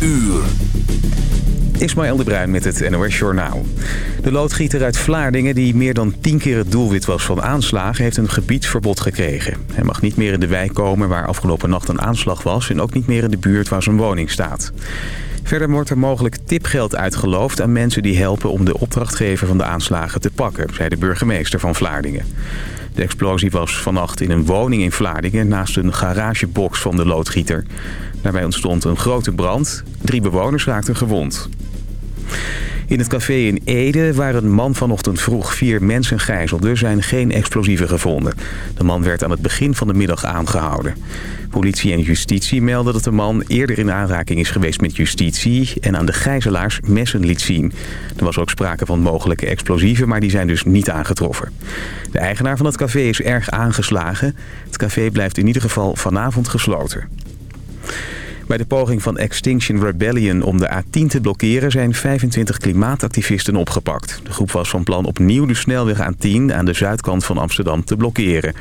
uur. Ismaël de Bruin met het NOS Journaal. De loodgieter uit Vlaardingen, die meer dan tien keer het doelwit was van aanslagen... heeft een gebiedsverbod gekregen. Hij mag niet meer in de wijk komen waar afgelopen nacht een aanslag was... en ook niet meer in de buurt waar zijn woning staat. Verder wordt er mogelijk tipgeld uitgeloofd aan mensen die helpen... om de opdrachtgever van de aanslagen te pakken, zei de burgemeester van Vlaardingen. De explosie was vannacht in een woning in Vlaardingen... naast een garagebox van de loodgieter. Daarbij ontstond een grote brand. Drie bewoners raakten gewond. In het café in Ede, waar een man vanochtend vroeg vier mensen gijzelde... zijn geen explosieven gevonden. De man werd aan het begin van de middag aangehouden. Politie en justitie melden dat de man eerder in aanraking is geweest met justitie... en aan de gijzelaars messen liet zien. Er was ook sprake van mogelijke explosieven, maar die zijn dus niet aangetroffen. De eigenaar van het café is erg aangeslagen. Het café blijft in ieder geval vanavond gesloten. Bij de poging van Extinction Rebellion om de A10 te blokkeren zijn 25 klimaatactivisten opgepakt. De groep was van plan opnieuw de snelweg A10 aan de zuidkant van Amsterdam te blokkeren.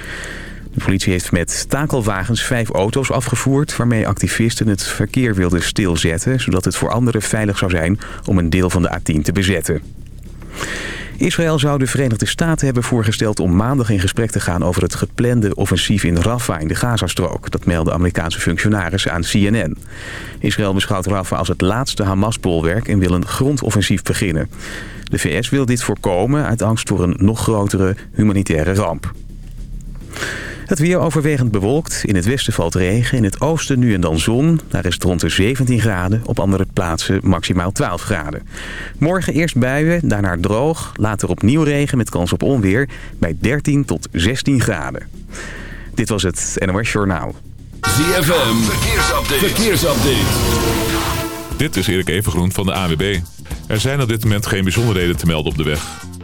De politie heeft met takelwagens vijf auto's afgevoerd... waarmee activisten het verkeer wilden stilzetten... zodat het voor anderen veilig zou zijn om een deel van de A10 te bezetten. Israël zou de Verenigde Staten hebben voorgesteld om maandag in gesprek te gaan over het geplande offensief in Rafah in de Gazastrook. Dat melden Amerikaanse functionarissen aan CNN. Israël beschouwt Rafah als het laatste Hamas-bolwerk en wil een grondoffensief beginnen. De VS wil dit voorkomen uit angst voor een nog grotere humanitaire ramp. Het weer overwegend bewolkt. In het westen valt regen. In het oosten nu en dan zon. Daar is het rond de 17 graden. Op andere plaatsen maximaal 12 graden. Morgen eerst buien, daarna droog. Later opnieuw regen met kans op onweer. Bij 13 tot 16 graden. Dit was het NOS Journaal. ZFM. Verkeersupdate. Verkeersupdate. Dit is Erik Evengroen van de AWB. Er zijn op dit moment geen bijzonderheden te melden op de weg.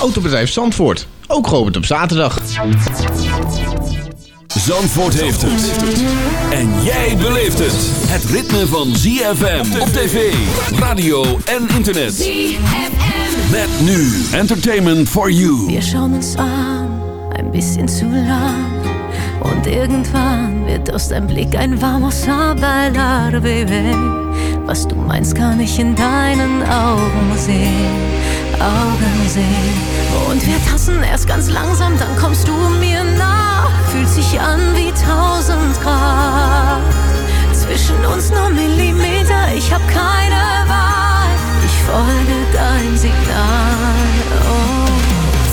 Autobedrijf Zandvoort, ook geopend op zaterdag. Zandvoort heeft het. En jij beleeft het. Het ritme van ZFM op tv, radio en internet. ZFM. Met nu Entertainment for You. Wir schauen uns an, ein bisschen zu lang. Und irgendwann wird aus deinem Blick ein vamos a bailar, baby. Was du meinst, kann ich in deinen Augen sehen, Augen sehen. Und wir tanzen erst ganz langsam, dann kommst du mir nah. Fühlt sich an wie tausend Grad. Zwischen uns nur Millimeter, ich hab keine Wahl. Ich folge dein Signal. Oh.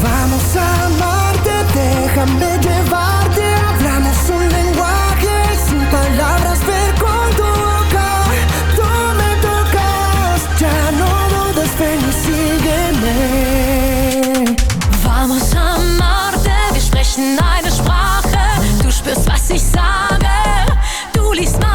Vamos a amarte, déjame llevarte. Spürst, was ich sage. Du liest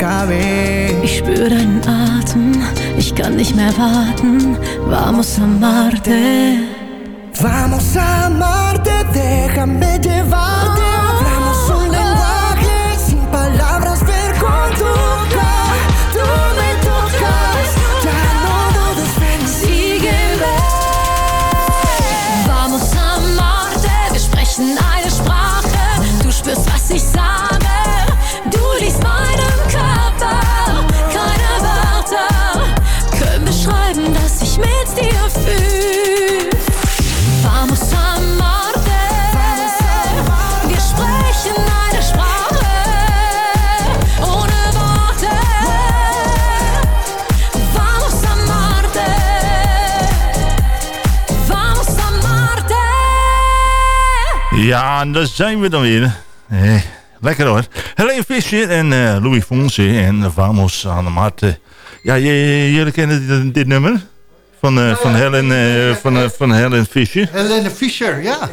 acabe. Ich spüre deinen Atem, ich kann nicht mehr warten. Vamos a amarte. Vamos a amarte, déjame llevarte. Ja, en daar zijn we dan weer. Eh, lekker hoor. Helene Fischer en eh, Louis Fonsi en Vamos aan de Marte. Ja, jullie kennen dit, dit nummer? Van, eh, van, Helen, eh, van, van Helen Fischer. Helene Fischer, ja.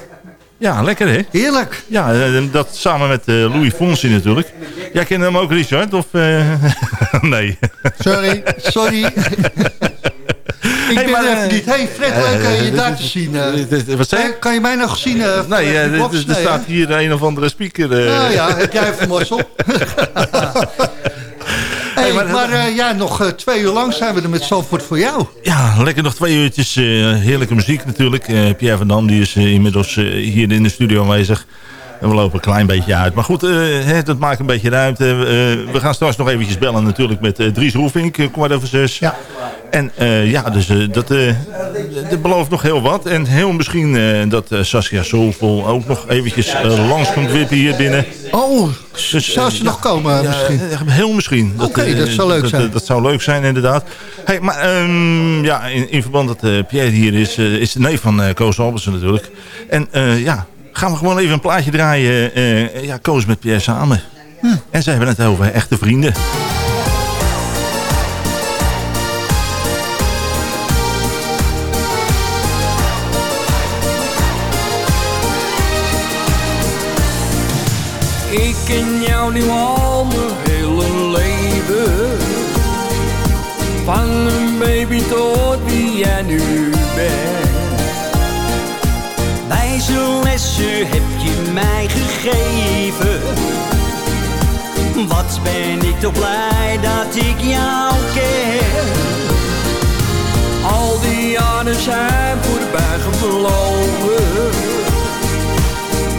Ja, lekker hè? Heerlijk. Ja, dat samen met Louis Fonsi natuurlijk. Jij kent hem ook, Richard? Of, nee. Sorry, sorry. Ik Hey, ben maar, even eh, niet. Hey Fred, leuk eh, je daar te zien. eh. Wat zei je? Eh, kan je mij nog zien? eh, Nee, eh, er- staat hè? hier een of andere speaker. eh. Nou ja, heb jij even hey, maar- maar eh, ja, nog eh, twee uur lang zijn we er met Zandvoort voor jou. Ja, lekker nog twee uurtjes. eh, heerlijke muziek natuurlijk. Eh, Pierre van Dam die is eh, inmiddels eh, hier in de studio aanwezig. En we lopen een klein beetje uit. Maar goed, eh, dat maakt een beetje ruimte. Eh, we gaan straks nog eventjes bellen natuurlijk met eh, Dries Roefink, kwart over zes. Ja. En ja, dus dat, dat belooft nog heel wat. En heel misschien dat Saskia Soulful ook nog eventjes langs komt wippen hier binnen. Oh, Dus, zou ze ja, nog komen misschien? heel misschien. Oké, eh, dat zou leuk dat, zijn. Dat zou leuk zijn, inderdaad. Hey, maar ehm, ja, in, in verband dat Pierre hier is, is de neef van Koos Albersen natuurlijk. En ja, gaan we gewoon even een plaatje draaien. eh, ja, Koos met Pierre samen. Hm. En ze hebben het over echte vrienden. Ik ken jou nu al mijn hele leven. Van een baby tot wie jij nu bent. Wijze lessen heb je mij gegeven. Wat ben ik toch blij dat ik jou ken. Al die jaren zijn voorbij gevlogen.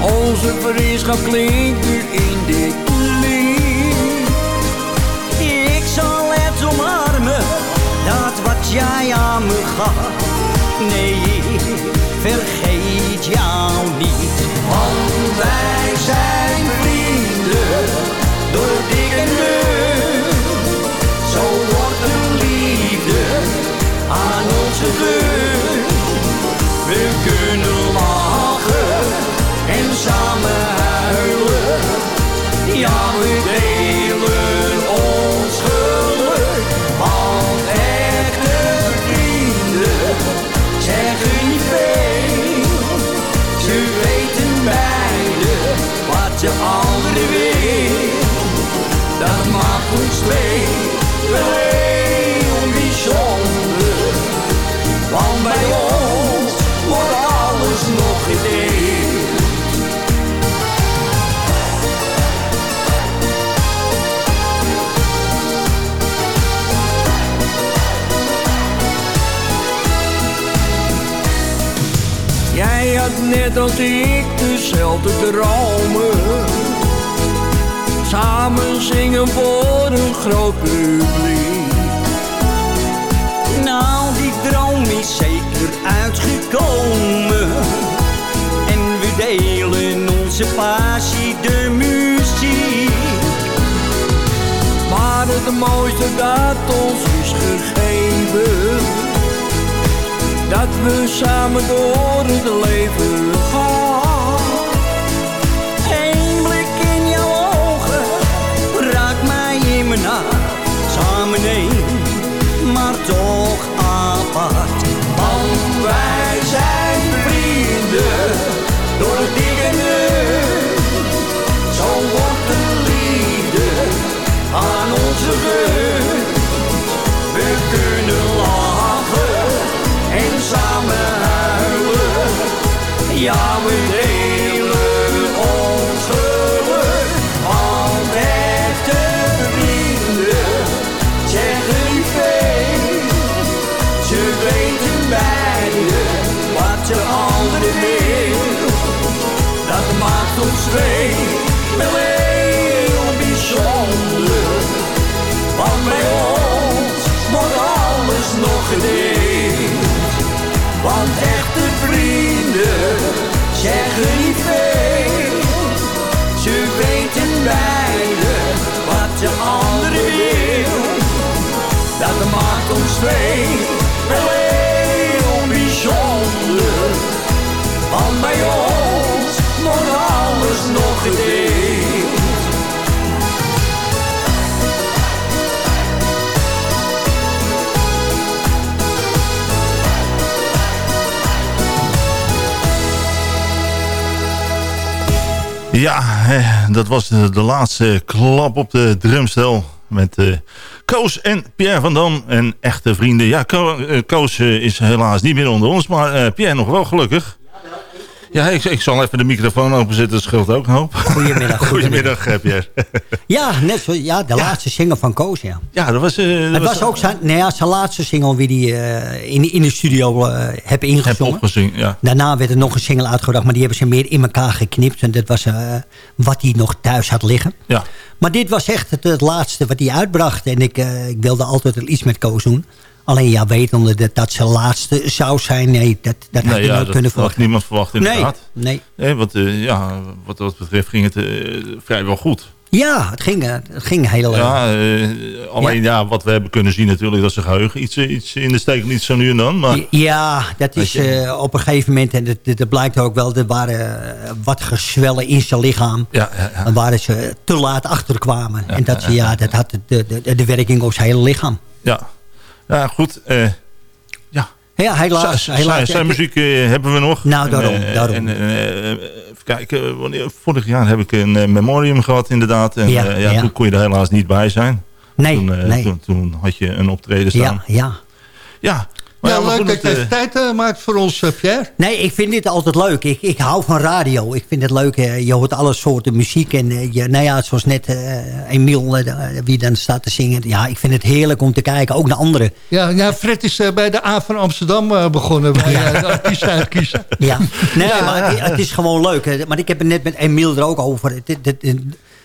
Onze vriendschap klinkt nu in dit lied. Ik zal het omarmen, dat wat jij aan me gaf. Nee, vergeet Want wij zijn vrienden, door dik en. Zo wordt een liefde aan onze deur. We kunnen lachen en samen huilen. Ja, we delen Had net als ik dezelfde dromen. Samen zingen voor een groot publiek. Nou, die droom is zeker uitgekomen. En we delen onze passie, de muziek. Maar het mooiste dat ons is gegeven. Dat we samen door het leven gaan. Eén blik in jouw ogen raakt mij in mijn hart. Samen één, maar toch apart. are wel heel bijzonder. Want bij ons wordt alles nog gedeeld. Ja, dat was de, laatste klap op de drumstel. Met eh, Koos en Pierre van Dam en echte vrienden. Ja, eh, Koos eh, is helaas niet meer onder ons, maar eh, Pierre nog wel gelukkig. Ja, ik, ik zal even de microfoon openzetten, dat scheelt ook een hoop. Goedemiddag. Goedemiddag, Pierre. Ja, net zo, ja, de laatste single van Koos, ja. Ja, dat was... eh, dat Het was ook zijn, nou ja, zijn laatste single die hij eh, in, in de studio eh heb Heb ingezongen. opgezien, ja. Daarna werd er nog een single uitgebracht, maar die hebben ze meer in elkaar geknipt. En dat was wat hij nog thuis had liggen. Ja. Maar dit was echt het, het laatste wat hij uitbracht. En ik, ik wilde altijd iets met Koos doen. Alleen ja, wetende dat dat zijn laatste zou zijn. Nee, dat, dat had Nee, je ja, nooit dat kunnen had verwachten. niemand verwacht inderdaad. Nee, Nee, want eh, ja, wat dat betreft ging het eh, vrijwel goed. Ja, het ging, eh, het ging heel... eh, Ja, alleen ja. wat we hebben kunnen zien natuurlijk, dat zijn geheugen iets, iets in de steek niet zo nu en dan. Maar Ja, dat is Weet op een gegeven moment, en dat, dat blijkt ook wel, er waren wat gezwellen in zijn lichaam. ja, ja, waar ze te laat achterkwamen. en dat, ze, ja, dat had de, de, de werking op zijn hele lichaam. ja. Ja goed. eh, ja, Ja, helaas. zijn, helaas zijn, zijn muziek eh, hebben we nog. Nou, daarom, En, eh, daarom. En, eh, even kijken, wanneer, vorig jaar heb ik een eh, memorium gehad inderdaad. En Ja, ja, ja, ja. toen kon je er helaas niet bij zijn. Nee, toen, eh, nee. toen, toen had je een optreden staan. ja, ja. Ja, maar Ja, ja, maar leuk dat je eh, tijd eh, maakt voor ons, eh, Pierre. Nee, ik vind dit altijd leuk. Ik, ik hou van radio. Ik vind het leuk. Je hoort alle soorten muziek. En je, nou ja, zoals net Emiel, eh, wie dan staat te zingen. Ja, ik vind het heerlijk om te kijken. Ook naar anderen. Ja, ja Fred is bij de A van Amsterdam begonnen. Bij eh, de artiesten uitkiezen. Ja, nee, maar het, het is gewoon leuk. Maar ik heb het net met Emiel er ook over. Het- het- het-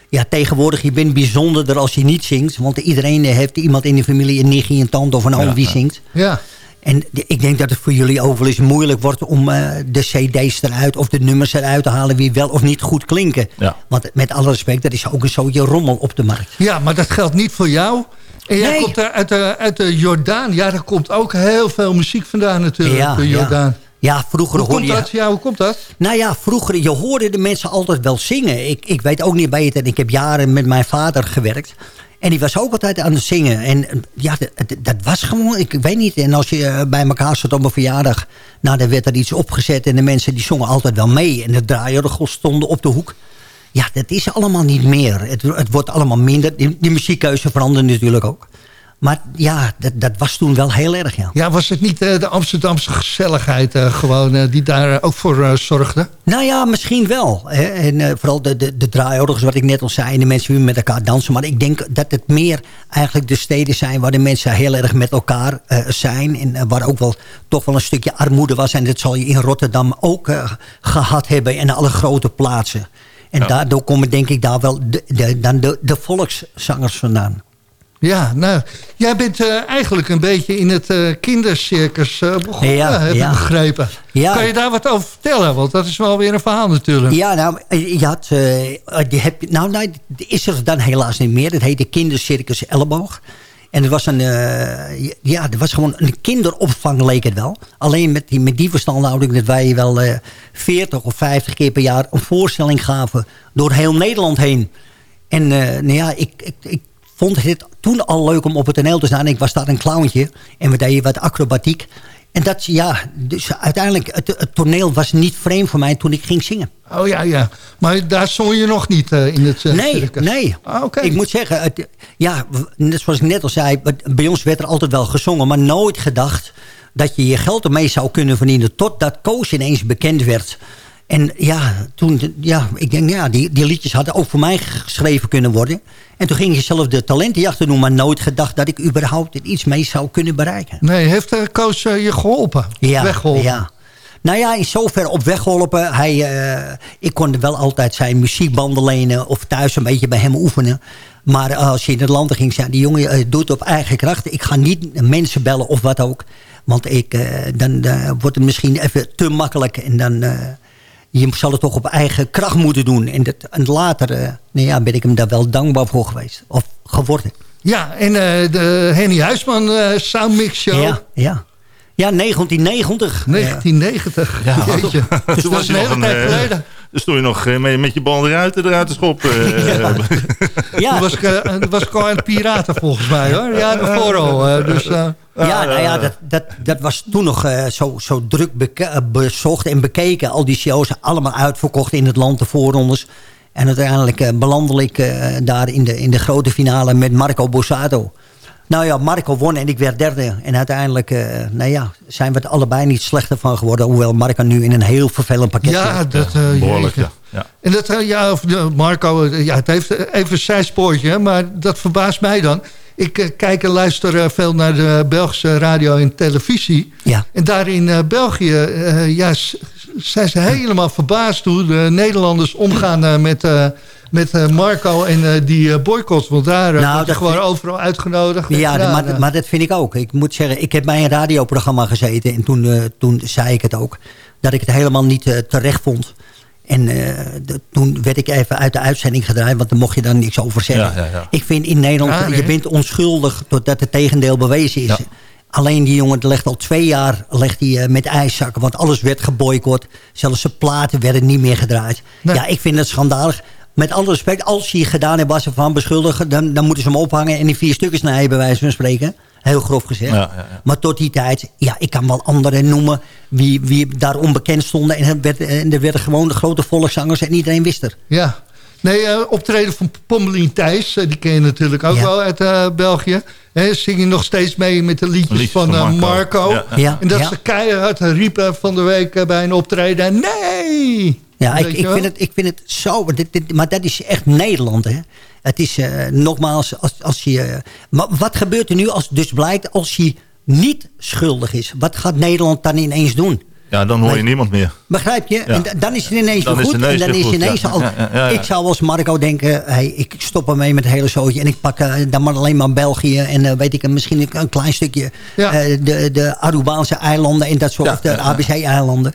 ja, tegenwoordig, je bent bijzonderder als je niet zingt. Want iedereen heeft iemand in de familie, een nichtje, een tante of een oom die zingt. Ja. En ik denk dat het voor jullie ook wel eens moeilijk wordt om eh, de cd's eruit of de nummers eruit te halen wie wel of niet goed klinken. Ja. Want met alle respect, dat is ook een zootje rommel op de markt. ja, maar dat geldt niet voor jou. En jij Nee. komt uit, de, uit de Jordaan. Ja, daar komt ook heel veel muziek vandaan natuurlijk, de Jordaan. ja. ja, vroeger Hoe hoorde komt je... dat? Ja, hoe komt dat? Nou ja, vroeger, je hoorde de mensen altijd wel zingen. Ik, ik weet ook niet beter. Ik heb jaren met mijn vader gewerkt. En die was ook altijd aan het zingen. En eh, ja, dat, dat- was gewoon, ik weet niet. En als je eh, bij elkaar zat op een verjaardag... Nou, dan werd er iets opgezet en de mensen die zongen altijd wel mee. En de draaiorgels stonden op de hoek. Ja, dat is allemaal niet meer. Het, het wordt allemaal minder. Die, die muziekkeuze verandert natuurlijk ook. Maar ja, dat, dat was toen wel heel erg, ja. Ja, was het niet eh, de Amsterdamse gezelligheid eh, gewoon eh, die daar ook voor zorgde? Nou ja, misschien wel. Hè. En eh, vooral de, de, de draaiorgels, wat ik net al zei. En de mensen die met elkaar dansen. Maar ik denk dat het meer eigenlijk de steden zijn... waar de mensen heel erg met elkaar eh, zijn. En waar ook wel toch wel een stukje armoede was. En dat zal je in Rotterdam ook eh, gehad hebben. En alle grote plaatsen. En Ja. daardoor komen denk ik daar wel de, de, dan de, de volkszangers vandaan. Ja, nou, jij bent eh, eigenlijk een beetje in het eh, kindercircus eh, begonnen, Ja, heb ja. ik begrepen. Ja. Kan je daar wat over vertellen? Want dat is wel weer een verhaal natuurlijk. Ja, nou, je had, die heb, nou, nee, die is er dan helaas niet meer. Dat heette Kindercircus Elleboog. En het was een, ja, het was gewoon een kinderopvang leek het wel. Alleen met die, met die verstandhouding dat wij wel eh 40 of 50 keer per jaar een voorstelling gaven door heel Nederland heen. En nou ja, ik, ik, ik vond het toen al leuk om op het toneel te staan. Ik was daar een clowntje en we deden wat acrobatiek. En dat, ja, dus uiteindelijk, het, het toneel was niet vreemd voor mij toen ik ging zingen. Oh ja, ja. Maar daar zong je nog niet eh, in het eh, Nee, circus? nee. Ah, oké. Ik moet zeggen, het, ja, net zoals ik net al zei... bij ons werd er altijd wel gezongen... maar nooit gedacht dat je je geld ermee zou kunnen verdienen... totdat Koos ineens bekend werd. En ja, toen, ja, ik denk, ja, die, die liedjes hadden ook voor mij geschreven kunnen worden. En toen ging je zelf de talentenjachten doen... maar nooit gedacht dat ik überhaupt er iets mee zou kunnen bereiken. Nee, heeft eh, Koos eh, je geholpen? Ja, Weggeholpen? ja. Nou ja, in zover op weg geholpen. Hij, eh, ik kon wel altijd zijn muziekbanden lenen of thuis een beetje bij hem oefenen. Maar eh, als je in het land ging, zei die jongen, doe het op eigen kracht. Ik ga niet mensen bellen of wat ook. Want ik, dan wordt het misschien even te makkelijk. En dan je zal het toch op eigen kracht moeten doen. En, dat, en later nou ja, ben ik hem daar wel dankbaar voor geweest. Of geworden. Ja, en eh, de Henny Huisman eh Soundmix Show. Ja, ja. Ja, 1990. 1990. Ja, Jeetje. toen Dus dat was je een nog hele een, tijd geleden. Dan stond je nog met, met je bal eruit, eruit te schoppen. eh. Ja. Toen was ik, was ik al het piraten volgens mij hoor. Ja, al. eh, dus, eh, Ja, nou ja, dat, dat, dat was toen nog eh, zo, zo druk eh, bezocht en bekeken. Al die shows allemaal uitverkocht in het land, de voorrondes. En uiteindelijk eh, belandde ik eh, daar in de, in de grote finale met Marco Borsato. Nou ja, Marco won en ik werd derde. En uiteindelijk eh, nou ja, zijn we er allebei niet slechter van geworden. Hoewel Marco nu in een heel vervelend pakket ja, zit. dat... eh, Behoorlijk, ja. ja. En dat, ja, of, Marco, ja, het heeft even een zijspoortje, maar dat verbaast mij dan. Ik eh, kijk en luister eh, veel naar de Belgische radio en televisie. Ja. En daar in eh, België ja, zijn ze helemaal verbaasd hoe de Nederlanders omgaan met, met Marco en die boycott. Want daar Nou, wordt gewoon vind- overal uitgenodigd. En Ja, maar, maar dat vind ik ook. Ik moet zeggen, ik heb bij een radioprogramma gezeten... en toen, toen zei ik het ook, dat ik het helemaal niet terecht vond. En eh, de- toen werd ik even uit de uitzending gedraaid... want daar mocht je dan niks over zeggen. Ik vind in Nederland, nee. je bent onschuldig... totdat het tegendeel bewezen is. Alleen die jongen legt al twee jaar legt hij, eh, met ijszakken... want alles werd geboycott. Zelfs zijn platen werden niet meer gedraaid. Nee. Ja, ik vind het schandalig. Met alle respect, als hij gedaan heeft was ervan beschuldigen... Dan, dan moeten ze hem ophangen en in vier stukken snijden, bij wijze van spreken. Heel grof gezegd. Ja, ja, ja. Maar tot die tijd, ja, ik kan wel anderen noemen... wie, wie daar onbekend stonden. En er, werd, en er werden gewoon de grote volkszangers en iedereen wist er. Ja. Nee, eh, optreden van Pommelien Thijs, eh, die ken je natuurlijk ook Ja. wel uit eh, België. Hè, zing je nog steeds mee met de liedjes, Liedjes van, van Marco. Marco. Ja. Ja, En dat ja. ze keihard riepen van de week bij een optreden. Nee! Ja, ik, ik, vind het, ik vind het zo... Dit, dit- maar dat is echt Nederland, hè. Het is eh, nogmaals, als, als je... eh, maar wat gebeurt er nu als dus blijkt als hij niet schuldig is? Wat gaat Nederland dan ineens doen? ja, dan hoor je niemand meer. Begrijp je? Ja. En da- dan is het ineens Dan weer goed. het ineens en dan is het ineens ja. al... Ja, ja, ja, ja. Ik zou als Marco denken... Hey, ik stop ermee met het hele zootje. En ik pak eh, dan maar alleen maar België. En eh, weet ik, misschien een, een klein stukje... Ja. eh, de, de Arubaanse eilanden en dat soort... Of de. ABC-eilanden.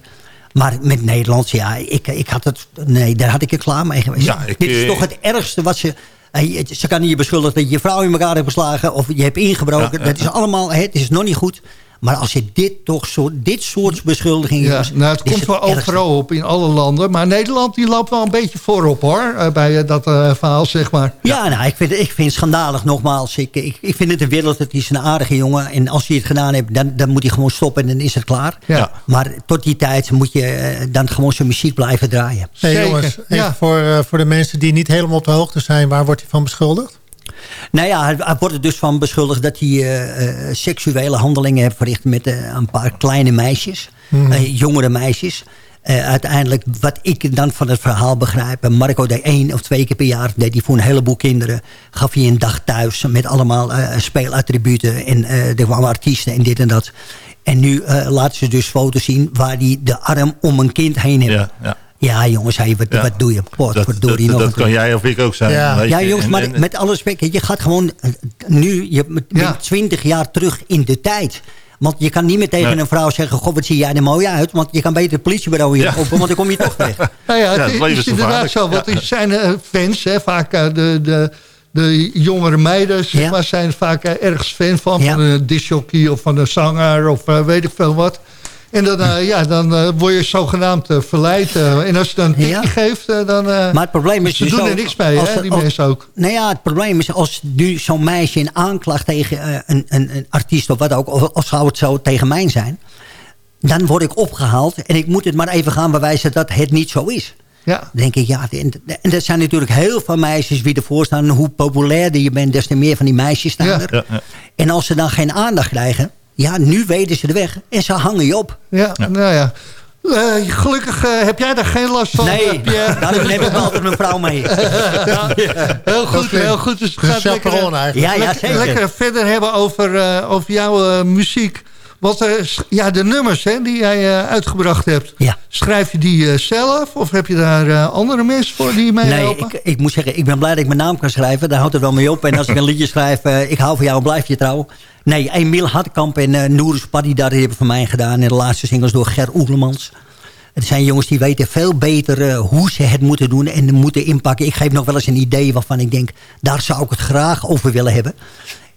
Maar met Nederlands, ja, ik, ik had het... Nee, daar had ik er klaar mee geweest. Ja, ik, Dit is toch het ergste wat ze... ze kan je beschuldigen dat je je vrouw in elkaar hebt geslagen... of je hebt ingebroken. Ja, ja, dat is allemaal... Het is nog niet goed. Maar als je dit toch zo, dit soort beschuldigingen... Ja, nou, het komt wel ergste. overal op in alle landen. Maar Nederland die loopt wel een beetje voorop hoor. eh, bij eh, dat eh, verhaal, zeg maar. Ja, nou, ik vind, ik vind het schandalig nogmaals. Ik, ik, ik vind het een wereld, het is een aardige jongen. En als hij het gedaan heeft, dan, dan moet hij gewoon stoppen en dan is het klaar. Ja. Maar tot die tijd moet je dan gewoon zijn muziek blijven draaien. Hey, Zeker, jongens, ja. voor, eh, voor de mensen die niet helemaal op de hoogte zijn... waar wordt hij van beschuldigd? Nou ja, hij, hij wordt er dus van beschuldigd dat hij eh, eh, seksuele handelingen heeft verricht met eh, een paar kleine meisjes. eh, jongere meisjes. Eh, uiteindelijk, wat ik dan van het verhaal begrijp... Marco deed één of twee keer per jaar... deed hij voor een heleboel kinderen... gaf hij een dag thuis met allemaal eh, speelattributen... en eh, er kwamen artiesten en dit en dat. En nu eh, laten ze dus foto's zien... waar hij de arm om een kind heen heeft. Ja, ja. Ja, jongens, hey, wat, Ja. wat doe je? Dat, Potverdorie, dat, nog dat kan jij of ik ook zijn. Ja. Ja, jongens, En- maar en- met alle respect, je gaat gewoon eh, nu, je bent Ja. 20 jaar terug in de tijd. Want je kan niet meer tegen Nee. een vrouw zeggen... goh, wat zie jij er mooi uit. Want je kan beter het politiebureau hier Ja. open... want dan kom je toch weg. Nou ja, Ja, het het is, inderdaad zo. Want Ja. er zijn eh, fans, hè, vaak eh, de, de, de jongere meiden... Zeg maar, zijn vaak ergens fan van. Ja. Van een discjockey of van een zanger of weet ik veel wat. En dan, eh, ja, dan eh, word je zogenaamd eh, verleid. eh. en als je dan een tikje Ja. geeft, dan... eh, Maar het probleem is ze dus doen er niks mee, als hè, die als- mensen ook. Nou ja, het probleem is als nu zo'n meisje in aanklacht tegen eh, een, een, een artiest of wat ook... of, of zou het zo tegen mij zijn... dan word ik opgehaald en ik moet het maar even gaan bewijzen dat het niet zo is. Ja. Dan denk ik, ja, en, en er zijn natuurlijk heel veel meisjes wie ervoor staan. Hoe populairder je bent, des te meer van die meisjes staan Ja. er. Ja, ja. En als ze dan geen aandacht krijgen, ja, nu weten ze de weg. En ze hangen je op. Ja, nou ja. Eh, gelukkig eh, heb jij daar geen last van, nee, eh, daar neem ik altijd mijn vrouw mee. Heel goed, heel goed. Dus het gaat lekker. Ja, ja, lekker, zeker. lekker verder hebben over, eh, over jouw eh, muziek. Want ja, de nummers hè, die jij eh, uitgebracht hebt. Ja. Schrijf je die zelf? Of heb je daar eh, andere mensen voor die mee Nee, helpen? ik, ik moet zeggen, ik ben blij dat ik mijn naam kan schrijven. Daar houdt het wel mee op. En als ik een liedje schrijf, ik hou van jou en blijf je trouw. Nee, Emiel Hartkamp en uh, Noorus Paddy, daar hebben voor mij gedaan. En de laatste singles door Ger Oeglemans. Het zijn jongens die weten veel beter eh, hoe ze het moeten doen en moeten inpakken. Ik geef nog wel eens een idee waarvan ik denk, daar zou ik het graag over willen hebben.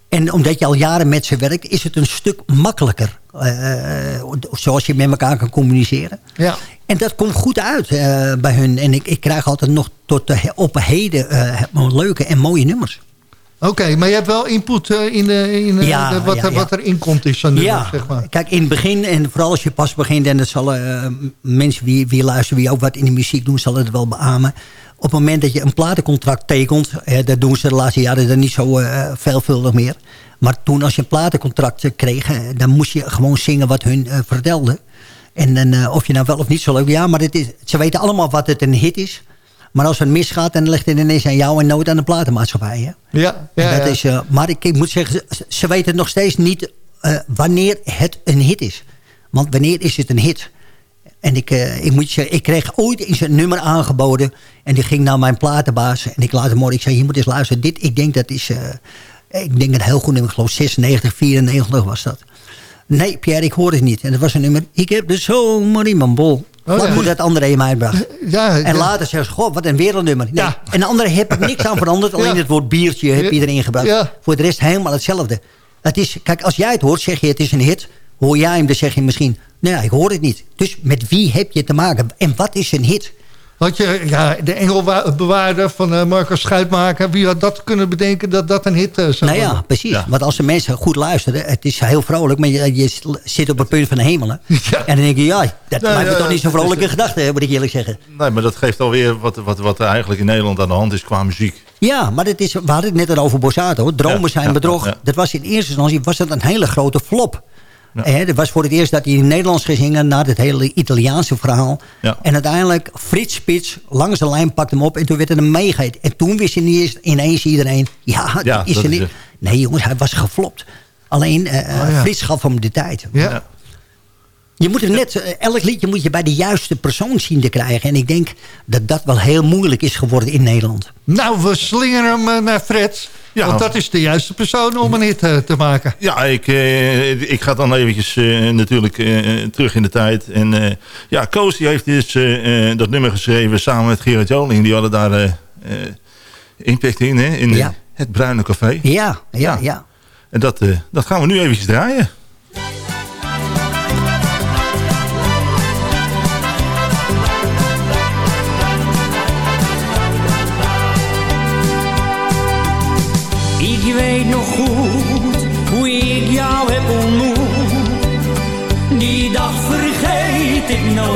En omdat je al jaren met ze werkt, is het een stuk makkelijker. eh, zoals je met elkaar kan communiceren. Ja. En dat komt goed uit eh, bij hun. En ik, ik krijg altijd nog tot op heden eh, leuke en mooie nummers. Oké, maar je hebt wel input eh, in, de, in eh, Ja, de- wat, ja, ja. wat erin komt is zo'n Ja, zeg maar. kijk, in het begin, en vooral als je pas begint... en dat zullen eh, mensen wie, wie luisteren, wie ook wat in de muziek doen... zullen het wel beamen. Op het moment dat je een platencontract tekent... hè, dat doen ze de laatste jaren dan niet zo veelvuldig meer. Maar toen als je een platencontract kreeg... dan moest je gewoon zingen wat hun eh, vertelden. En dan, of je nou wel of niet zo leuk... Ja, maar het is, ze weten allemaal wat het een hit is... Maar als het misgaat, dan ligt het ineens aan jou en nooit aan de platenmaatschappij. Hè? Ja, En ja, dat ja. Is, eh, maar ik, ik moet zeggen, ze, weten nog steeds niet eh, wanneer het een hit is. Want wanneer is het een hit? En ik, eh, ik moet je zeggen, ik kreeg ooit eens een nummer aangeboden. En die ging naar mijn platenbaas. En ik laat hem horen. Ik zei, je moet eens luisteren. Dit, ik denk dat is... ik denk een heel goed nummer. Ik geloof 96, 94 was dat. Nee, Pierre, ik hoor het niet. En dat was een nummer. Ik heb de zomer in mijn bol. Oh, ja. moet dat andere in mij bracht? Ja, En later zeggen ze, goh, wat een wereldnummer. Nee. Ja. En de andere heb ik niks aan veranderd. Alleen het woord biertje heb iedereen gebruikt. Voor de rest helemaal hetzelfde. Het is, kijk, als jij het hoort, zeg je het is een hit. Hoor jij hem, dan zeg je misschien... Nee, ik hoor het niet. Dus met wie heb je te maken? En wat is een hit? Had je ja, de engelbewaarder van eh Marco Schuitmaker... wie had dat kunnen bedenken dat dat een hit eh, zou Nou ja, worden? precies. Want als de mensen goed luisteren... het is heel vrolijk, maar je, je zit op het punt van de hemelen. En dan denk je, ja, dat Ja, lijkt me ja, toch niet zo'n dat is- vrolijke gedachte, moet ik eerlijk zeggen. Nee, maar dat geeft alweer wat, wat, wat er eigenlijk in Nederland aan de hand is qua muziek. Ja, maar het is, we hadden het net al over Borsato. Dromen Ja, zijn ja, bedrog. ja. Dat was in eerste instantie was dat een hele grote flop. Het was voor het eerst dat hij in het Nederlands ging zingen... naar het hele Italiaanse verhaal. Ja. En uiteindelijk, Frits Spits langs de lijn pakte hem op... en toen werd het een mega hit. En toen wist ineens, ineens iedereen... ja, Ja, dat is dat er is niet. Nee jongens, hij was geflopt. Alleen, Oh, ja. Frits gaf hem de tijd. Ja. Je moet het net, eh, elk liedje moet je bij de juiste persoon zien te krijgen. En ik denk dat dat wel heel moeilijk is geworden in Nederland. Nou, we slingeren hem eh, naar Fred. Ja. Want dat is de juiste persoon om een hit eh, te maken. Ja, ik, eh, ik ga dan eventjes eh, natuurlijk eh, terug in de tijd. En eh, ja, Koos die heeft dus dat nummer geschreven samen met Gerard Joling. Die hadden daar impact in, hè, in Ja. het Bruine Café. Ja, ja, Ja. ja. En dat, eh, dat gaan we nu eventjes draaien.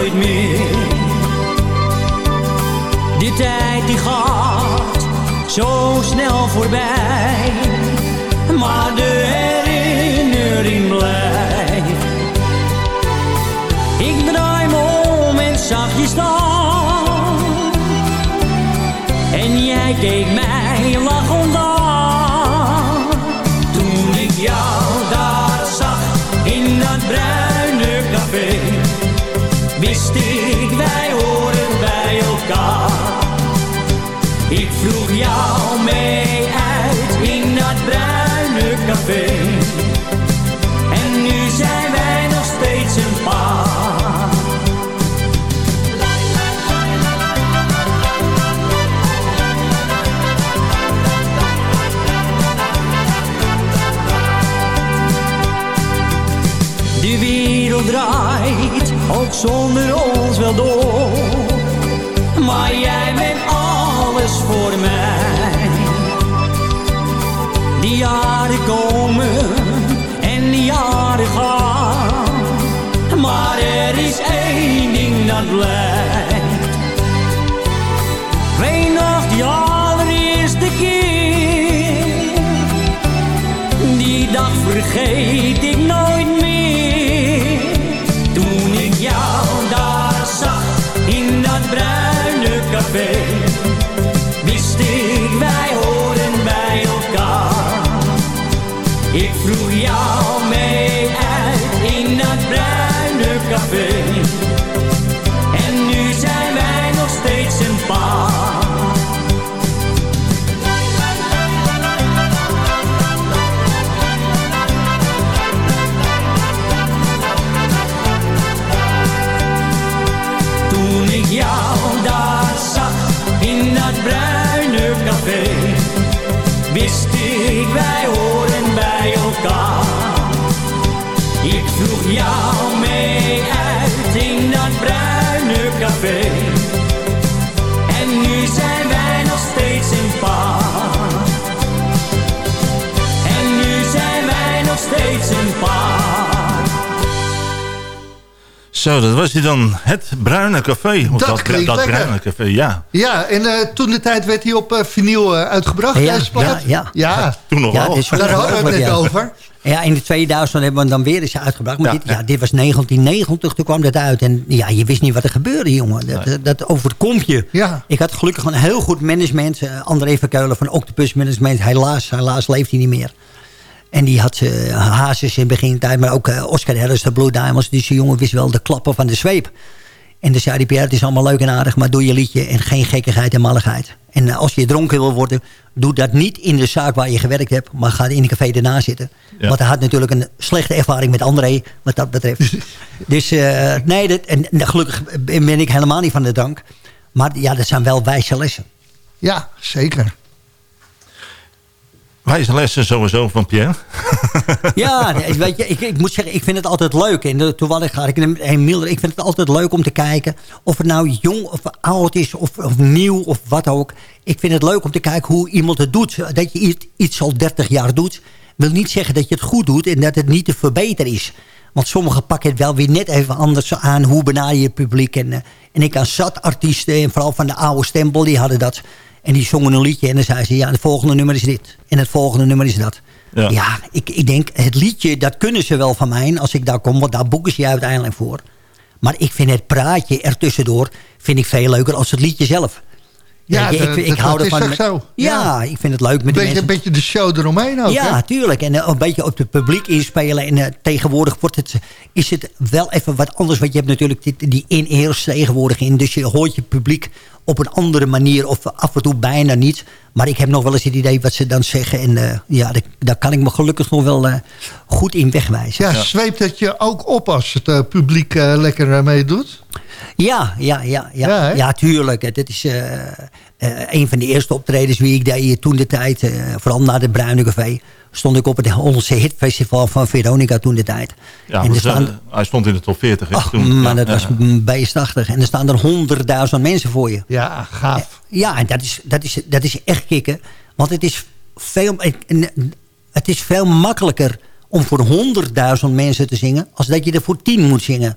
Nooit meer. De tijd die gaat zo snel voorbij. Maar de herinnering blijft. Ik draai me om en zag je staan. En jij keek mij vroeg jou mee uit in dat bruine café. En nu zijn wij nog steeds een paar. De wereld draait ook zonder ons wel door. Maar jij voor mij. Die jaren komen en die jaren gaan. Maar er is één ding dat blijft. Weet nog die allereerste keer. Die dag vergeet ik nooit meer. Toen ik jou daar zag in dat bruine café. Zo, dat was hij dan. Het Bruine Café. Of Dat dat, klinkt dat lekker. Bruine Café, ja. Ja, en eh, toen de tijd werd hij op eh, vinyl eh, uitgebracht, Ja, plaat. ja, ja. Toen nog Ja, wel. Daar hadden we het net ja. over. Ja, in de 2000 hebben we hem dan weer eens uitgebracht. Maar Ja, dit, ja, dit was 1990, toen kwam dat uit. En ja, je wist niet wat er gebeurde, jongen. Dat, dat, dat overkomt je. Ja. Ik had gelukkig een heel goed management. eh, André Verkeulen van Octopus Management. Helaas, helaas leeft hij niet meer. En die had eh Hazes in begin tijd. Maar ook eh, Oscar Harris, de Blue Diamonds. Die jongen wist wel de klappen van de zweep. En dan zei hij, Pierre, het is allemaal leuk en aardig... maar doe je liedje en geen gekkigheid en malligheid. En eh, als je dronken wil worden... doe dat niet in de zaak waar je gewerkt hebt... maar ga in een café erna zitten. Ja. Want hij had natuurlijk een slechte ervaring met André... wat dat betreft. dus eh, nee, dat, en, en gelukkig ben ik helemaal niet van de drank. Maar ja, dat zijn wel wijze lessen. Ja, zeker. Wijze lessen sowieso van Pierre. Ja, weet je, ik, ik moet zeggen, ik vind het altijd leuk. En de- toevallig ga ik een Emiel, ik vind het altijd leuk om te kijken... of het nou jong of oud is, of, of nieuw, of wat ook. Ik vind het leuk om te kijken hoe iemand het doet. Dat je iets, iets al 30 jaar doet... wil niet zeggen dat je het goed doet en dat het niet te verbeteren is. Want sommigen pakken het wel weer net even anders aan. Hoe benader je publiek? En, eh, en ik aan zat artiesten, en vooral van de oude stempel, die hadden dat... En die zongen een liedje en dan zeiden ze... ja, het volgende nummer is dit. En het volgende nummer is dat. Ja. Ja, ik, ik denk, het liedje, dat kunnen ze wel van mij als ik daar kom. Want daar boeken ze je uiteindelijk voor. Maar ik vind het praatje ertussendoor vind ik veel leuker als het liedje zelf. Ja, Weet je, dat- dat- dat is ook zo. Ja, Ja. ik vind het leuk met beetje, mensen. een beetje de show eromheen ook, Ja, hè? tuurlijk. En eh, een beetje op het publiek inspelen. En eh, tegenwoordig wordt het, is het wel even wat anders. Want je hebt natuurlijk die, die in-eers tegenwoordig in. Dus je hoort je publiek op een andere manier. Of af en toe bijna niet. Maar ik heb nog wel eens het idee wat ze dan zeggen. En eh, ja, daar, kan ik me gelukkig nog wel goed in wegwijzen. Ja, zweept het je ook op als het publiek lekker meedoet? Ja, ja, ja, ja. Ja, tuurlijk. Dit is eh, eh, een van de eerste optredens wie ik deed toen de tijd. eh, vooral na de Bruine Café. Stond ik op het onze hitfestival van Veronica toen de tijd. Ja, en er staan, hij stond in de top 40. hè, ach, toen. maar Ja, dat was ja. beestachtig. En er staan er honderdduizend mensen voor je. Ja, gaaf. Ja, en dat is, dat is, dat is echt kicken. Want het is veel, het is veel makkelijker om voor honderdduizend mensen te zingen... als dat je er voor tien moet zingen.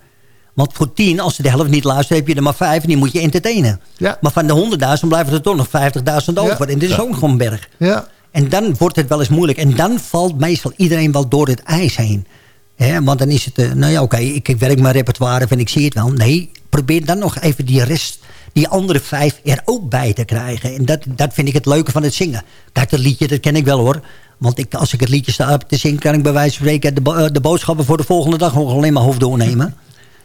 Want voor tien, als ze de helft niet luisteren... heb je er maar vijf en die moet je entertainen. Ja. Maar van de honderdduizend blijven er toch nog vijftigduizend over. En dit is ook gewoon een berg. Ja. En dan wordt het wel eens moeilijk. En dan valt meestal iedereen wel door het ijs heen. Hè, want dan is het, eh, nou ja, oké, ik, ik werk mijn repertoire en ik zie het wel. Nee, probeer dan nog even die rest, die andere vijf er ook bij te krijgen. En dat, dat vind ik het leuke van het zingen. Kijk, dat liedje, dat ken ik wel hoor. Want ik, als ik het liedje sta te zingen, kan ik bij wijze van spreken de, bo- eh, de boodschappen voor de volgende dag nog alleen maar hoofd doornemen.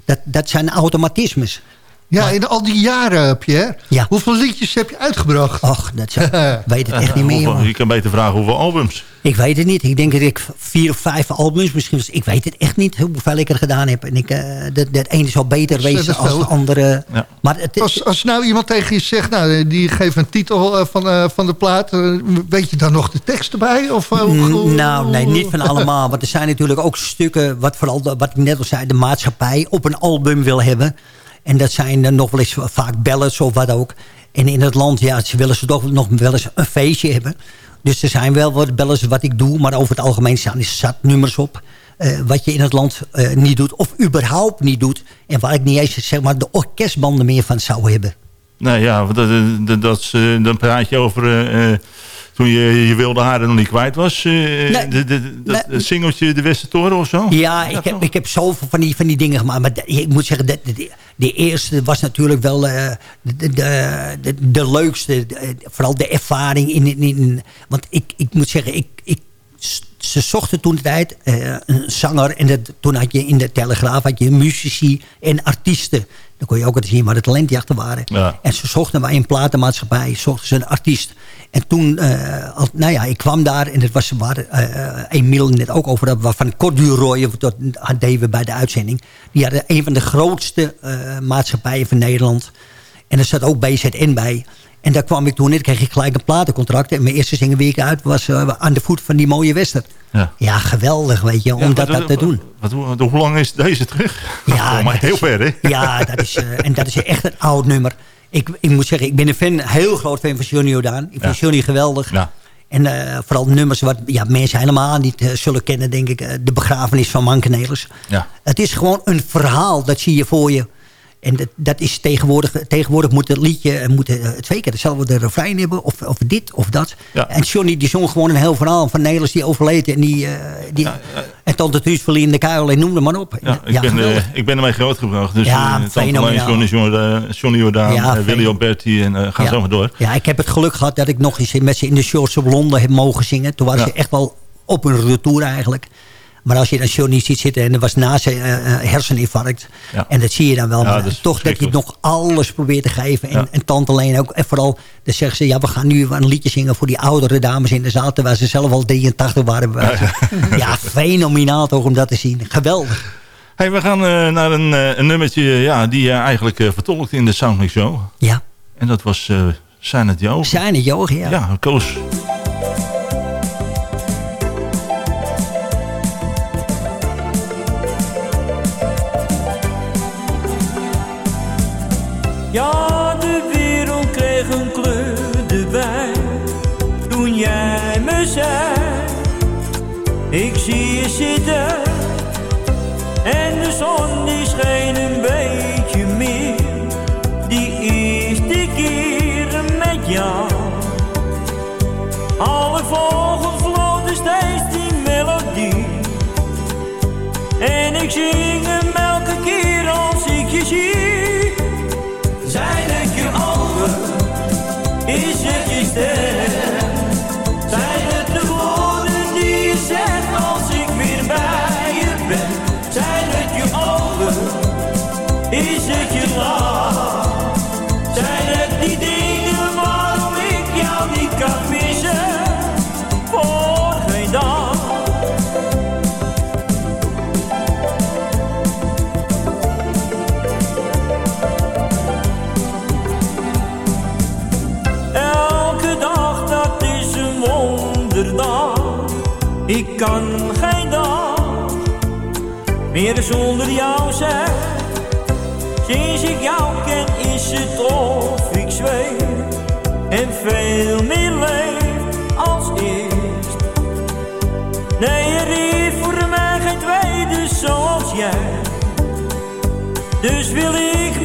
Dat, dat zijn automatismes. Ja, in al die jaren, Pierre. Ja. Hoeveel liedjes heb je uitgebracht? Ach, dat is, weet het echt niet meer, Hoeveel- jongen. Je kan beter vragen hoeveel albums. Ik weet het niet. Ik denk dat ik vier of vijf albums misschien... was- Ik weet het echt niet hoeveel ik er gedaan heb. En ik, eh, dat, dat ene zal beter wezen als de andere. Ja. Maar het, Als, als nou iemand tegen je zegt, nou, die geeft een titel eh, van, eh, van de plaat. eh, weet je dan nog de tekst erbij? Of, eh, Mm, Nou, nee, niet van allemaal. Want er zijn natuurlijk ook stukken, wat vooral de- wat ik net al zei, de maatschappij op een album wil hebben. En dat zijn dan nog wel eens vaak ballads of wat ook. En in het land, ja, ze willen ze toch nog wel eens een feestje hebben. Dus er zijn wel wat ballads wat ik doe, maar over het algemeen staan er zat nummers op. eh, wat je in het land eh, niet doet, of überhaupt niet doet. En waar ik niet eens zeg maar, de orkestbanden meer van zou hebben. Nou ja, dat, dat, dat eh, dan praat je over toen je je wilde haren nog niet kwijt was. eh, de, de, de- dat Nee. singeltje De Westertoren of zo? Ja, ik heb, ik heb zoveel van die, van die dingen gemaakt. Maar ik moet zeggen, de, de, de eerste was natuurlijk wel eh, de, de, de, leukste. De- vooral de ervaring. In, in, in- want ik, ik moet zeggen, ik, ik, ze zochten toen de tijd eh, een zanger. En dat, toen had je in de Telegraaf had je muzici en artiesten. Dan kon je ook het zien waar de talentjachten waren. Ja. En ze zochten bij een platenmaatschappij, zochten ze een artiest. En toen, eh, al- nou ja, ik kwam daar en het was waar eh Emiel net ook over had, van Cor Duroy, dat deden we bij de uitzending. Die hadden een van de grootste eh, maatschappijen van Nederland. En er zat ook BZN bij. En daar kwam ik toen in, kreeg ik gelijk een platencontract. En mijn eerste zingen uit was eh, aan de voet van die mooie Wester. Ja. Ja, geweldig, weet je, om Ja, dat, te doen. Wat, wat- hoe lang is deze terug? Ja, maar heel is- ver, hè? Ja, dat is, eh, en dat is echt een oud nummer. Ik, ik moet zeggen, ik ben een fan, heel groot fan van Johnny Jordaan. Ik vind. Johnny geweldig. En eh, vooral nummers wat ja, mensen helemaal niet eh, zullen kennen, denk ik. eh, de begrafenis van Mankenelis. Ja. Het is gewoon een verhaal, dat zie je voor je. En dat, dat is tegenwoordig, tegenwoordig moet het liedje eh, moet, eh, twee keer hetzelfde refrein hebben. Of, of dit of dat. Ja. En Johnny die zong gewoon een heel verhaal van Nederlands die overleed. En, die, eh, die, en Tante Truus verliet in de kuil en noem er maar op. Ja, ik, ben, eh, ik ben ermee grootgebracht. Dus Ja, eh, Tante Johnny, Jordaan, Johnny Jordaan, eh, Willy. Alberti en eh, ga zo maar door. Ja, ik heb het geluk gehad dat ik nog eens met ze in de shorts op Londen heb mogen zingen. Toen was Ja. ze echt wel op een retour eigenlijk. Maar als je dan Johnny ziet zitten en er was na zijn eh, eh, herseninfarct. Ja. En dat zie je dan wel. Ja, maar dat toch dat hij nog alles probeert te geven. En, en tante Leen ook. En vooral, dan zeggen ze, ja, we gaan nu een liedje zingen voor die oudere dames in de zaal. Terwijl ze zelf al 83 waren. Ja, fenomenaal toch om dat te zien. Geweldig. Hey, we gaan eh, naar een, een nummertje ja, die je eigenlijk vertolkt in de Soundmix Show. Ja. En dat was uh, Zijn het Joog? Zijn het Joog, ja. Ja, Koos. Ja, de wereld kreeg een kleur erbij Toen jij me zei Ik zie je zitten. En de zon die scheen een beetje meer Die eerste keer met jou. Alle vogels vloten steeds die melodie. En ik zing hem kan geen dag meer zonder jou zijn. Sinds ik jou ken is het of ik zweef en veel meer leef als eerst. Nee, er is voor mij geen tweede zoals jij. Dus wil ik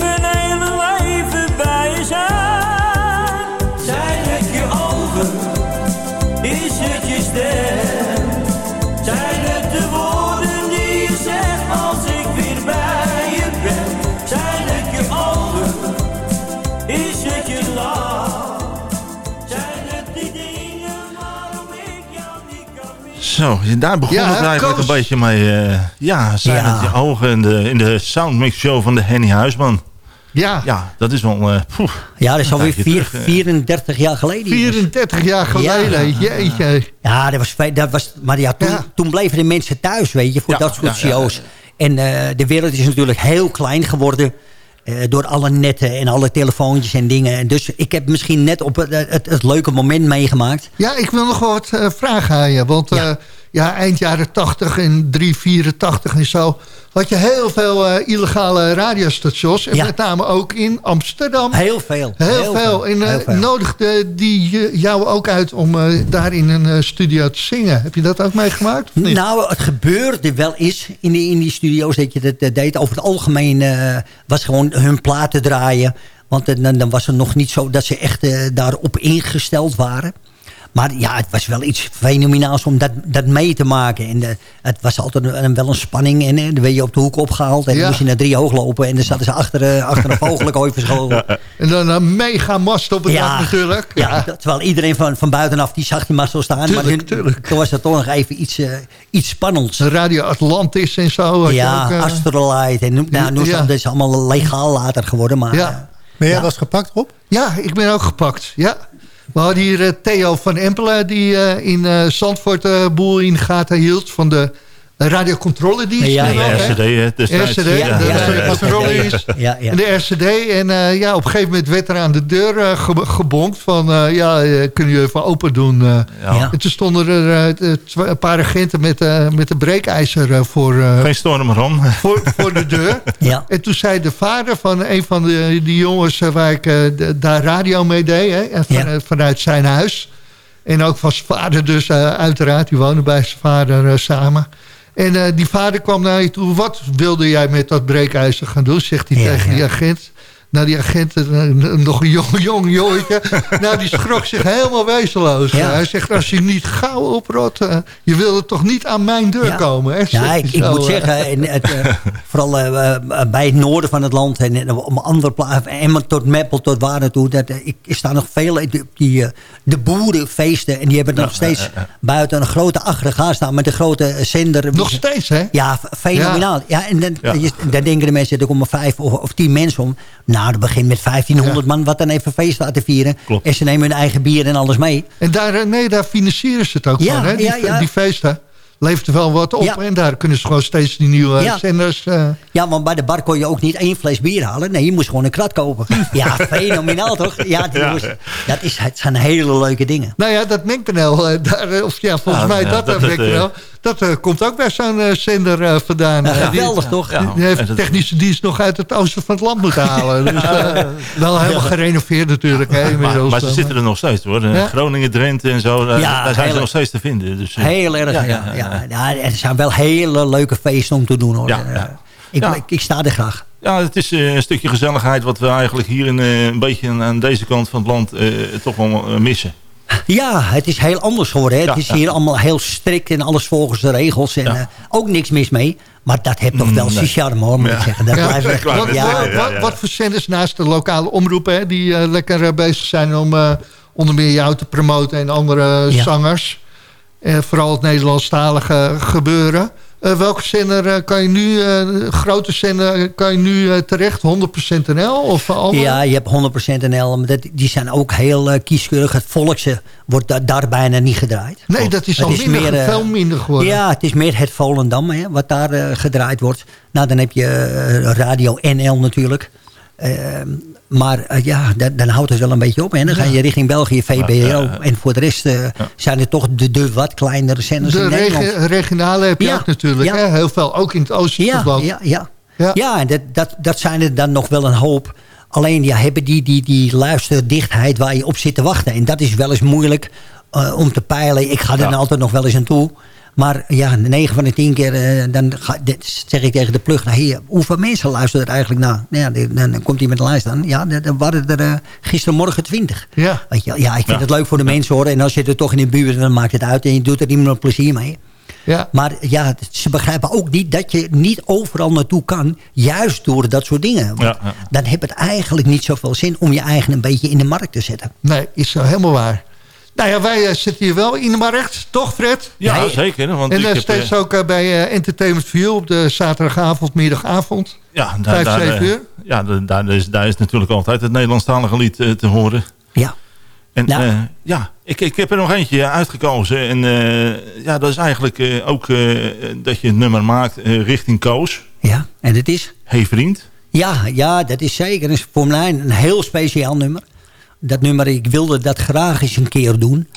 Zo, daar begon Ja, het eigenlijk Koos. een beetje mee. eh, ja, zijn Ja. het je ogen in de, in de Soundmix Show van de Henny Huisman. Ja, Ja, dat is wel... eh. Ja, dat is alweer Een tijdje vier- terug, eh. 34 jaar geleden. jongens. 34 jaar geleden. Jeetje. Ja, dat was, fijn. dat was maar ja, toen, Ja. toen bleven de mensen thuis, weet je, voor Ja, dat soort ja, ja, shows. En eh, de wereld is natuurlijk heel klein geworden. Eh, door alle netten en alle telefoontjes en dingen. En dus ik heb misschien net op het, het, het leuke moment meegemaakt. Ja, ik wil nog wel wat eh, vragen aan je. Want ja. Ja, eind jaren 80 en 384 en zo... had je heel veel eh, illegale radiostations. En Ja. met name ook in Amsterdam. Heel veel. Heel, veel. En heel veel. nodigde die eh, jou ook uit om daar in een studio te zingen. Heb je dat ook meegemaakt? Nou, het gebeurde wel eens in die, in die studio's dat je dat deed. Over het algemeen was gewoon hun platen draaien. Want dan, dan was het nog niet zo dat ze echt daarop ingesteld waren. Maar ja, het was wel iets fenomenaals om dat, dat mee te maken. En eh, het was altijd een, wel een spanning. En eh, dan werd je op de hoek opgehaald. En Ja. dan moest je naar drie hoog lopen. En dan zaten ze achter, eh, achter een vogelkooi verscholen. En dan een mega mast op het dak natuurlijk. Ja, terwijl iedereen van, van buitenaf die zag die maar zo staan. maar Tuurlijk, hun- tuurlijk. toen was dat toch nog even iets, eh, iets spannends. Radio Atlantis en zo. Ja, ook, Astrolite. En, nou, nu is Ja. dat is allemaal legaal later geworden. Maar, Ja. Ben jij Ja. was gepakt, Rob? Ja, ik ben ook gepakt. Ja. We hadden hier eh, Theo van Empelen... die eh, in eh, Zandvoort boel in gaten hield... van de radiocontroledienst. Ja, ja? RCD, hè, destijds. RCD, Ja, de radiocontroledienst. Ja, ja. De RCD. En eh, ja, op een gegeven moment werd er aan de deur eh, ge- gebonkt van... eh, ja, eh, kunnen jullie even open doen? eh. Ja. En toen stonden er eh, de een paar agenten met, eh, met een breekijzer eh, voor, eh, Geen storm maar om. voor, voor de deur. Ja. En toen zei de vader van een van de, die jongens eh, waar ik eh, de- daar radio mee deed... Hè, en van- Ja. eh, vanuit zijn huis... En ook van zijn vader dus eh, uiteraard. Die wonen bij zijn vader eh, samen. En eh, die vader kwam naar je toe. Wat wilde jij met dat breekijzer gaan doen? Zegt hij Ja, tegen ja. die agent. Nou, die agent, eh, nog een jong, jong jongetje. nou, die schrok zich helemaal wezenloos. Ja. Hij zegt, als je niet gauw oprot... eh, je wilde toch niet aan mijn deur Ja. komen? Hè? Ja, ik, moet eh. zeggen, in het, vooral bij het noorden van het land en om andere plaatsen, Emmen tot Meppel tot waar naartoe, dat, ik, ik sta nog veel, die, die, de boerenfeesten, en die hebben nog steeds buiten een grote aggregaat staan met een grote zender. Nog steeds, hè? Ja, fenomenaal. Ja. en dan, Ja. dan denken de mensen, er komen vijf of, of tien mensen om. Nou, dat begint met 1500 man, wat dan even feest laten vieren. Klopt. En ze nemen hun eigen bier en alles mee. En daar, eh, nee, daar financieren ze het ook Ja, van. Hè? Die, ja, die feesten levert er wel wat op. Ja. En daar kunnen ze gewoon steeds die nieuwe Ja. zenders... eh, Ja, want bij de bar kon je ook niet één fles bier halen. Nee, je moest gewoon een krat kopen. Ja, fenomenaal toch? Ja, die Ja. Dat is, het zijn hele leuke dingen. Nou ja, dat mengpaneel, eh, daar, of ja, volgens Ja, mij dat, dat dat mengpaneel, dat eh, komt ook bij zo'n eh, zender eh, vandaan. Ja, die- geweldig toch? Ja. Die heeft de technische dienst nog uit het oosten van het land moeten halen. Dus, eh, wel helemaal gerenoveerd natuurlijk. Hè, Maar, maar ze zitten er nog steeds hoor. Eh, Ja? Groningen, Drenthe en zo. Daar, Ja, daar zijn ze nog steeds te vinden. Dus, Heel erg, ja. ja, ja, ja, ja. er zijn wel hele leuke feesten om te doen hoor. Ja, ja. Ik, Ja. ik, ik sta er graag. Ja, het is eh, een stukje gezelligheid wat we eigenlijk hier in, eh, een beetje aan- deze kant van het land eh, toch wel missen. Ja, het is heel anders geworden. Hè. Ja, het is ja. hier allemaal heel strikt en alles volgens de regels. En Ja. eh, ook niks mis mee. Maar dat heeft toch wel Mm, zijn nee. charme hoor, moet ik zeggen. Dat ja, blijft echt- wat, wat, wat voor zenders naast de lokale omroepen... Hè, die eh, lekker eh, bezig zijn om eh, onder meer jou te promoten... en andere Ja. zangers. Eh, vooral het Nederlandstalige gebeuren. Eh, welke zender eh, kan je nu... eh, grote zender kan je nu terecht? 100% NL of andere? Ja, je hebt 100% NL. Maar dat, die zijn ook heel kieskeurig. Het volkse wordt da- daar bijna niet gedraaid. Nee, dat is al is minder, meer, veel minder geworden. Ja, het is meer het Volendam hè, wat daar gedraaid wordt. Nou, dan heb je Radio NL natuurlijk. Eh, maar eh, ja, dan, dan houdt het wel een beetje op. En dan ga je richting België, VBRO. En voor de rest eh, zijn er toch de, de wat kleinere zenders De in Nederland. regi- regionale heb je Ja, ook natuurlijk. ja. Hè? Heel veel, ook in het oosten Ja, ja, ja. Ja. ja. en dat, dat, dat zijn er dan nog wel een hoop. Alleen ja, hebben die, die, die luisterdichtheid waar je op zit te wachten. En dat is wel eens moeilijk eh, om te peilen. Ik ga er Ja. dan altijd nog wel eens aan toe. Maar ja, 9 van de 10 keer eh, dan ga, dit zeg ik tegen de plug. Nou, hier, hoeveel mensen luisteren er eigenlijk naar? Nou ja, dan, komt hij met een lijst aan. Ja, dan waren er eh, gistermorgen 20. Ja. Weet je, ja, ik vind Ja. het leuk voor de mensen hoor. En als je er toch in de buurt bent, dan maakt het uit. En je doet er iemand plezier mee. Ja. Maar ja, ze begrijpen ook niet dat je niet overal naartoe kan. Juist door dat soort dingen. Want Ja, ja. Dan heeft het eigenlijk niet zoveel zin om je eigen een beetje in de markt te zetten. Nee, is zo helemaal waar. Nou ja, wij eh, zitten hier wel in de markt, toch Fred? Ja, Nee. zeker. Want en ik heb, steeds eh, ook eh, bij eh, Entertainment View op de zaterdagavond, middagavond. ja, daar, zeven eh, uur? Ja, daar, daar is, daar is natuurlijk altijd het Nederlandstalige lied te horen. Ja. En Nou. eh, ja, ik, ik heb er nog eentje uitgekozen. En eh, ja, dat is eigenlijk eh, ook eh, dat je het nummer maakt richting Koos. Ja, en het is? Hey vriend. Ja, ja, dat is zeker. Dat is voor mij een heel speciaal nummer. Dat nummer, ik wilde dat graag eens een keer doen.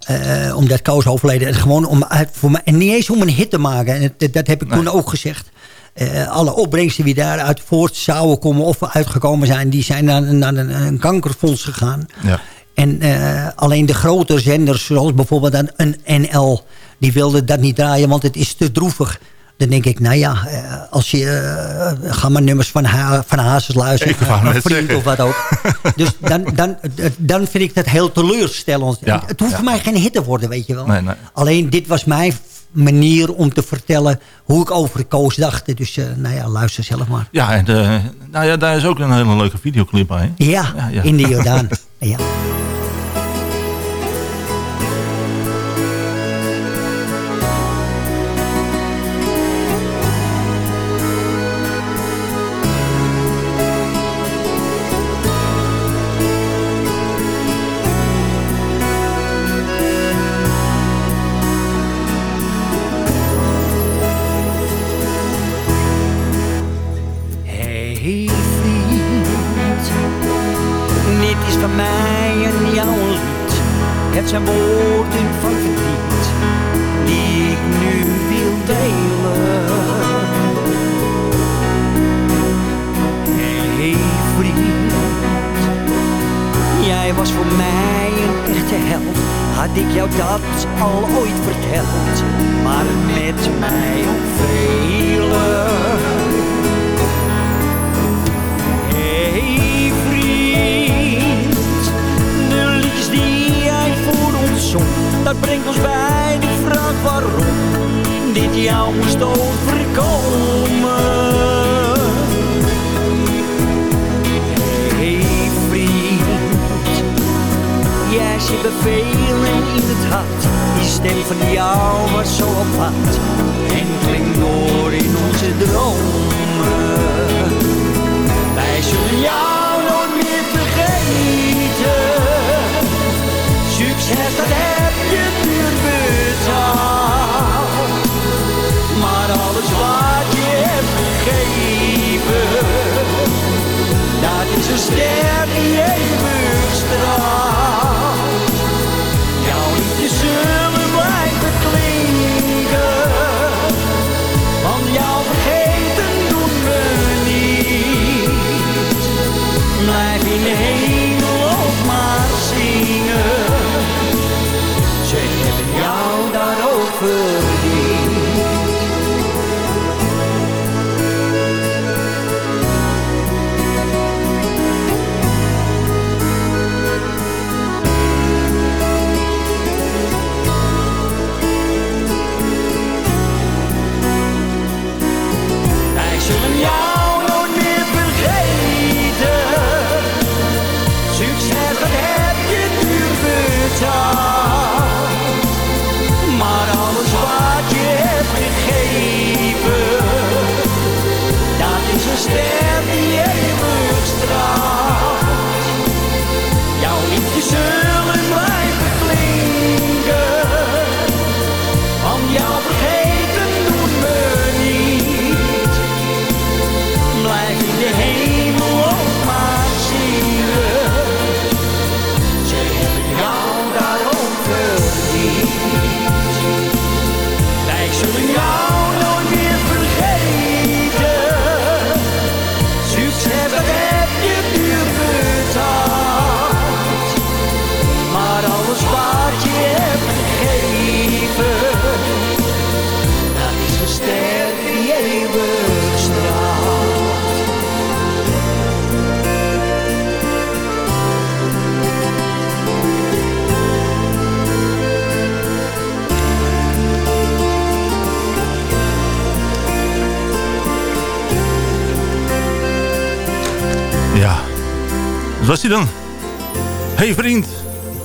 Eh, omdat Koos overleden is. Gewoon om uit, voor mij, en niet eens om een hit te maken. En dat, dat heb ik toen ook gezegd. Eh, alle opbrengsten die daaruit voort zouden komen of uitgekomen zijn... die zijn naar, naar een, een kankerfonds gegaan. Ja. En eh, alleen de grote zenders, zoals bijvoorbeeld een, een NL... die wilden dat niet draaien, want het is te droevig. Dan denk ik, nou ja, eh, als je... eh, ga maar nummers van, ha van Hazes luisteren. Ik vriend zeggen. of wat ook. Dus dan, dan, dan vind ik dat heel teleurstellend. Ja, het hoeft ja. voor mij geen hit te worden, weet je wel. Nee, nee. Alleen dit was mijn manier om te vertellen hoe ik over Koos dacht. Dus eh, nou ja, luister zelf maar. Ja, en eh, nou ja, daar is ook een hele leuke videoclip bij. Ja, Ja, ja. in de Jordaan. ja.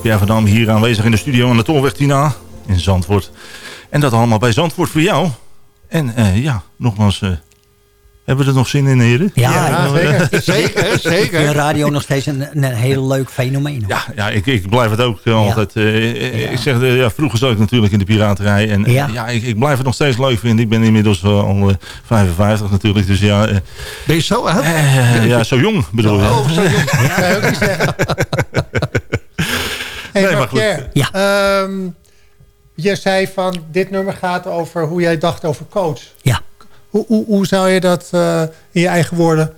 Pierre van Dam hier aanwezig in de studio aan de Tolweg Tina in Zandvoort. En dat allemaal bij Zandvoort voor jou. En eh, ja, nogmaals, eh, hebben we er nog zin in, heren? Ja, zeker. zeker, zeker. Vind radio nog steeds een, een heel leuk fenomeen. hoor. Ja, ja ik, ik blijf het ook eh, altijd. eh, Ik zeg, ja, vroeger zat ik natuurlijk in de piraterij. En Ja. ja, ik, ik blijf het nog steeds leuk vinden. Ik ben inmiddels eh, al eh, 55 natuurlijk. Dus ja, Ben je zo oud? ja zo jong bedoel je. Oh, zo jong. Ook niet zeggen. Hey, Nee, maar goed. Ja. ehm, je zei van dit nummer gaat over hoe jij dacht over coach. Ja. Hoe, hoe, hoe zou je dat eh, in je eigen woorden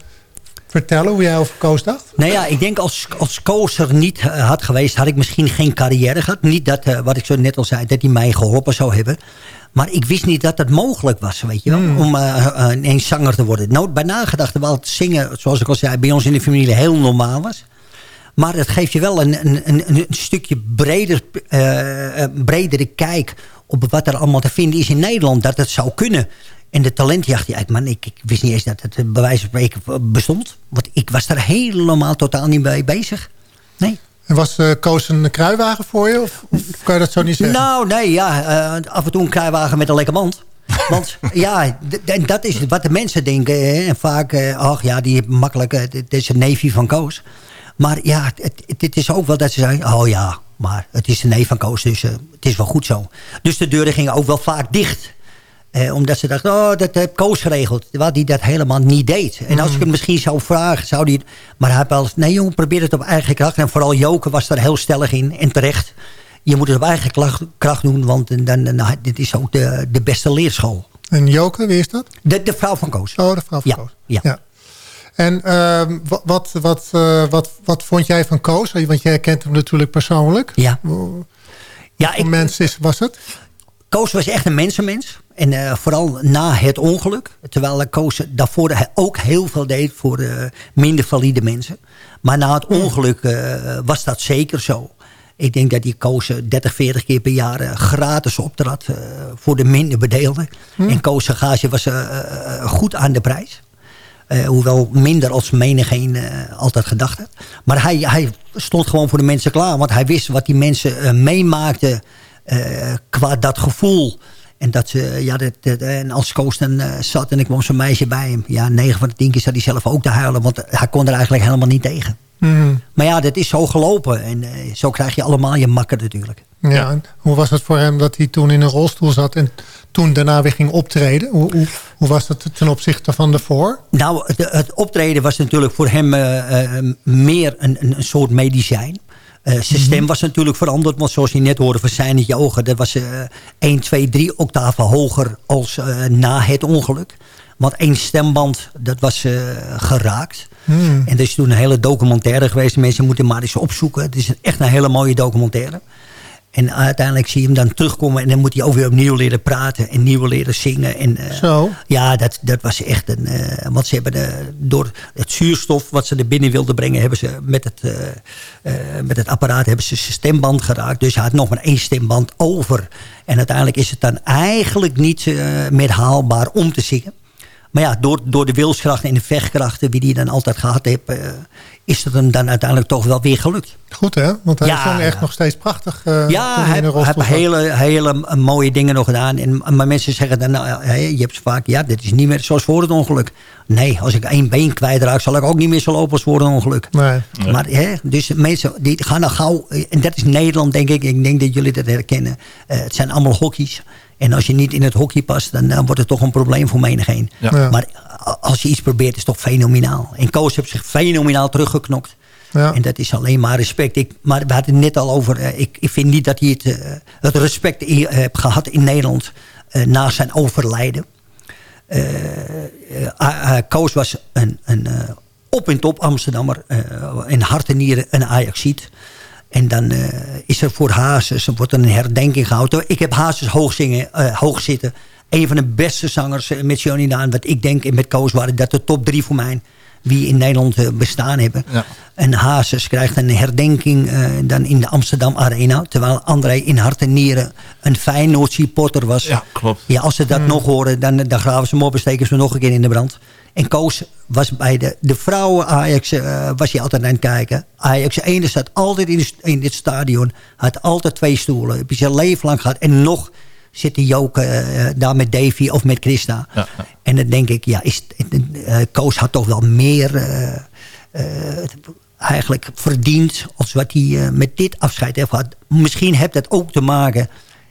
vertellen, hoe jij over coach dacht? Nou ja, ik denk als, als Koos er niet eh, had geweest... had ik misschien geen carrière gehad. Niet dat, eh, wat ik zo net al zei, dat hij mij geholpen zou hebben. Maar ik wist niet dat het mogelijk was, weet je wel. Om eh, eh, ineens zanger te worden. Nooit bij nagedacht, terwijl het zingen, zoals ik al zei... bij ons in de familie heel normaal was. Maar het geeft je wel een, een, een, een stukje breder, eh, bredere kijk... op wat er allemaal te vinden is in Nederland. Dat het zou kunnen. En de talentjacht, ja, ik, man, ik, ik wist niet eens dat het eh, bij wijze van spreken bestond. Want ik was daar helemaal totaal niet mee bezig. Nee. En was coach een kruiwagen voor je? Of, of kan je dat zo niet zeggen? Nou, nee, ja. af en toe een kruiwagen met een lekker mand. Want ja, en dat is wat de mensen denken. Hè. En vaak, ach ja, die makkelijk, het is een neefje van Koos. Maar ja, het, het is ook wel dat ze zeggen, oh ja, maar het is de neef van Koos, dus eh, het is wel goed zo. Dus de deuren gingen ook wel vaak dicht. Eh, omdat ze dachten, oh, dat heeft Koos geregeld. Terwijl hij dat helemaal niet deed. En als ik hem misschien zou vragen, zou hij... Maar hij heeft wel eens, nee jongen, probeer het op eigen kracht. En vooral Joke was daar heel stellig in. En terecht. je moet het op eigen kracht, kracht doen, want dan, dan, dan- dit is ook de, de beste leerschool. En Joke, wie is dat? De, de vrouw van Koos. Oh, de vrouw van Ja, Koos. ja. En ehm, wat, wat, wat, eh, wat, wat vond jij van Koos? Want jij kent hem natuurlijk persoonlijk. Ja. Hoe Ja, voor mens is, was het? Koos was echt een mensenmens. En eh, vooral na het ongeluk. Terwijl Koos daarvoor ook heel veel deed voor eh, minder valide mensen. Maar na het ongeluk eh, was dat zeker zo. Ik denk dat die Koos eh, 30, 40 keer per jaar eh, gratis optrad eh, voor de minder bedeelden. En Koos' gage was eh, eh, goed aan de prijs. Eh, hoewel minder als menigeen eh altijd gedacht had. Maar hij, hij stond gewoon voor de mensen klaar. Want hij wist wat die mensen eh, meemaakten qua dat gevoel. En, dat ze, ja, dat, dat- en als Koos dan zat en ik kwam zo'n meisje bij hem. Ja, 9 van de 10 keer zat hij zelf ook te huilen. Want hij kon er eigenlijk helemaal niet tegen. Mhm. Maar ja, dat is zo gelopen. En zo krijg je allemaal je makker natuurlijk. Ja. en hoe was het voor hem dat hij toen in een rolstoel zat... en toen daarna weer ging optreden? Hoe, hoe, hoe was dat ten opzichte van daarvoor? Nou, het, het optreden was natuurlijk voor hem eh, eh, meer een, een, soort medicijn. Eh, zijn stem was natuurlijk veranderd. Want zoals je net hoorde van zijn je ogen... dat was eh 1, 2, 3 octaven hoger als na het ongeluk. Want één stemband, dat was geraakt. Hmm. En er is toen een hele documentaire geweest. Mensen moeten maar eens opzoeken. Het is echt een hele mooie documentaire. En uiteindelijk zie je hem dan terugkomen. En dan moet hij ook weer opnieuw leren praten. En nieuw leren zingen. En, eh, Zo. Ja, dat, dat was echt een... eh, want ze hebben de, door het zuurstof wat ze er binnen wilden brengen... hebben ze met het, eh, met het apparaat hebben ze zijn stemband geraakt. Dus hij had nog maar één stemband over. En uiteindelijk is het dan eigenlijk niet meer haalbaar om te zingen. Maar ja, door, door de wilskrachten en de vechtkrachten... die hij dan altijd gehad heeft... is het hem dan uiteindelijk toch wel weer gelukt. Goed hè? Want hij Ja, zong echt ja. nog steeds prachtig. eh, Ja, hij heeft hele, hele mooie dingen nog gedaan. En, maar mensen zeggen dan, nou, hè, je hebt vaak, ja, dit is niet meer zoals voor het ongeluk. Nee, als ik één been kwijtraak, zal ik ook niet meer zo lopen als voor het ongeluk. Nee. Maar hè, dus mensen die gaan dan gauw, en dat is Nederland denk ik, ik denk dat jullie dat herkennen. Eh, het zijn allemaal hockey's. En als je niet in het hockey past, dan wordt het toch een probleem voor menigeen. Ja. Ja. Maar als je iets probeert, is toch fenomenaal. En Koos heeft zich fenomenaal teruggeknokt. Ja. En dat is alleen maar respect. Ik, maar we hadden het net al over. eh, ik, ik vind niet dat hij het, eh, het respect i- heeft gehad in Nederland. eh, na zijn overlijden. Eh, eh, Koos was een, een eh, op en top Amsterdammer. eh, in hart en nieren een Ajaxiet. En dan eh, is er voor Hazes, er wordt een herdenking gehouden. Ik heb Hazes hoog, zingen, eh, hoog zitten. Een van de beste zangers eh, met Johnny Daan. Wat ik denk en met Koos waren dat de top drie voor mij. Wie in Nederland eh, bestaan hebben. Ja. En Hazes krijgt een herdenking eh, dan in de Amsterdam Arena. Terwijl André in hart en nieren een Feyenoord supporter was. Ja, klopt. Ja, als ze dat nog horen, dan, dan graven ze hem op en steken ze hem nog een keer in de brand. En Koos was bij de, de vrouwen Ajax, eh, was hij altijd aan het kijken. Ajax 1 staat altijd in, de- in dit stadion. Had altijd twee stoelen. Heb je zijn leven lang gehad. En nog zit die Joke eh, daar met Davy of met Christa. Ja, ja. En dan denk ik, ja, is, eh, Koos had toch wel meer eh, eh, eigenlijk verdiend... als wat hij eh, met dit afscheid heeft gehad. Misschien heeft dat ook te maken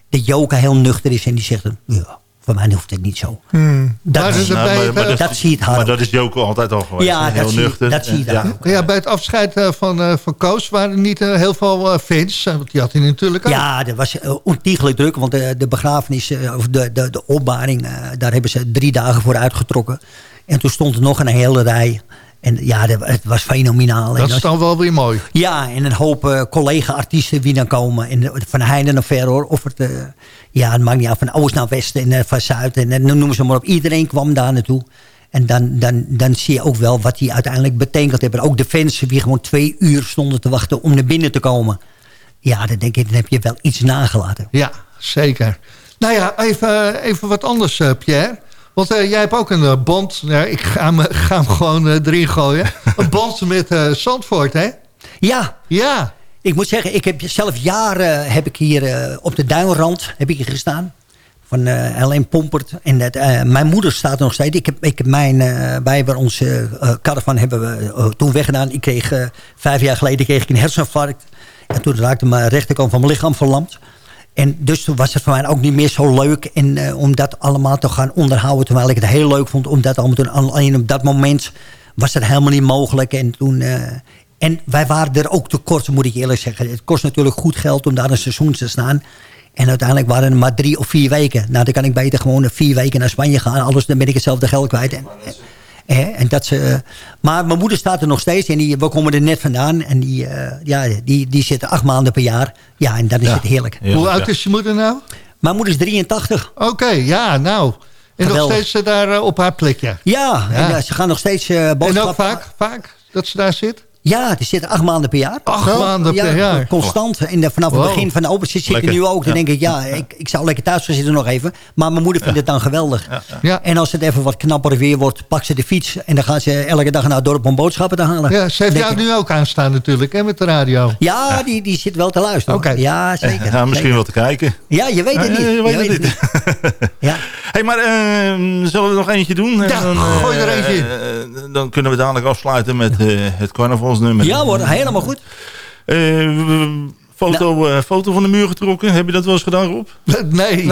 dat Joke heel nuchter is... en die zegt, ja, voor mij hoeft het niet zo. Hmm. Dat, is- Nou, maar, maar dat zie je het hard Maar dat is Joko altijd al geweest. Ja, heel dat zie, nuchter. dat zie je ja. ook. Ja, bij het afscheid eh, van, eh, van Koos waren er niet eh, heel veel fans. Want die had hij natuurlijk ook. Ja, dat was ontiegelijk druk. Want de, de begrafenis, eh, of de, de, de opbaring, eh, daar hebben ze drie dagen voor uitgetrokken. En toen stond er nog een hele rij. En ja, het was fenomenaal. En dat is dan wel weer mooi. Ja, en een hoop collega-artiesten die dan komen. En, van heinde naar ver hoor. Of het, ja, het maakt niet uit. Van oost naar west en eh, van zuid. En, en noemen ze maar op. Iedereen kwam daar naartoe. En dan, dan, dan zie je ook wel wat die uiteindelijk betekend hebben. Ook de fans die gewoon twee uur stonden te wachten om naar binnen te komen. Ja, dan denk ik, dan heb je wel iets nagelaten. Ja, zeker. Nou ja, even, even wat anders, eh, Pierre. Want eh, jij hebt ook een eh, band. Ja, ik ga hem, ga hem gewoon eh, erin gooien. een band met eh, Zandvoort, hè? Ja, Ja. Ik moet zeggen, ik heb zelf jaren heb ik hier eh, op de duinrand heb ik hier gestaan. Van eh Helene Pompert. En dat, eh, mijn moeder staat nog steeds. Ik heb, ik mijn, wij hebben onze caravan hebben we toen weggedaan. Ik kreeg, vijf jaar geleden kreeg ik een herseninfarct. En toen raakte mijn rechterkant van mijn lichaam verlamd. En dus toen was het voor mij ook niet meer zo leuk en, om dat allemaal te gaan onderhouden. Terwijl ik het heel leuk vond om dat allemaal te doen. Alleen op dat moment was dat helemaal niet mogelijk. En toen, En wij waren er ook tekort, moet ik eerlijk zeggen. Het kost natuurlijk goed geld om daar een seizoen te staan. En uiteindelijk waren het maar drie of vier weken. Nou, dan kan ik beter gewoon vier weken naar Spanje gaan. Alles, dan ben ik hetzelfde geld kwijt. En, en, en dat ze, eh, maar mijn moeder staat er nog steeds. En die, we komen er net vandaan. En die, eh, ja, die, die zit acht maanden per jaar. Ja, en dan is Ja. het heerlijk. Hoe oud is je moeder nou? Mijn moeder is 83. Oké, ja, nou. En nog Geweldig. steeds eh, daar eh, op haar plekje. Ja, Ja. En, eh, ze gaan nog steeds eh En boodschappen... ook vaak, vaak dat ze daar zit? Ja, die zitten acht maanden per jaar. Acht maanden ja, per jaar. Constant. En eh, vanaf Wow. het begin van de open zit ik nu ook. Dan Ja. denk ik, ja, ik, ik zou lekker thuis gaan zitten nog even. Maar mijn moeder vindt het dan geweldig. Ja. En als het even wat knapper weer wordt, pakt ze de fiets. En dan gaan ze elke dag naar het dorp om boodschappen te halen. Ja, ze heeft jou nu ook aanstaan natuurlijk, hè, met de radio. Ja, die, die zit wel te luisteren. Oké. Ja, zeker. Ja, misschien zeker. wel te kijken. Ja, je weet het niet. Ja, je weet het niet. Ja. hey, maar eh, zullen we er nog eentje doen? En Ja, dan, gooi er eh, eentje in. eh, dan kunnen we dadelijk afsluiten met eh, het ja hoor, helemaal goed. Eh, foto, eh, foto van de muur getrokken. Heb je dat wel eens gedaan, Rob? Nee, nee.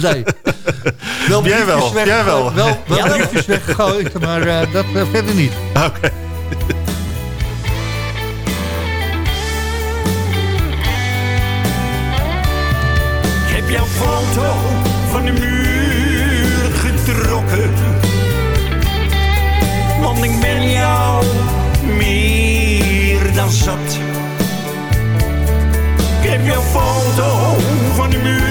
nee. Wel Jij wel, jij wel. Wel, wel Ja, briefjes weggegooid, maar eh, dat verder niet. Oké. Ik heb jouw foto van de muur getrokken. Want ik ben jou zat. Ik heb jouw foto van de muur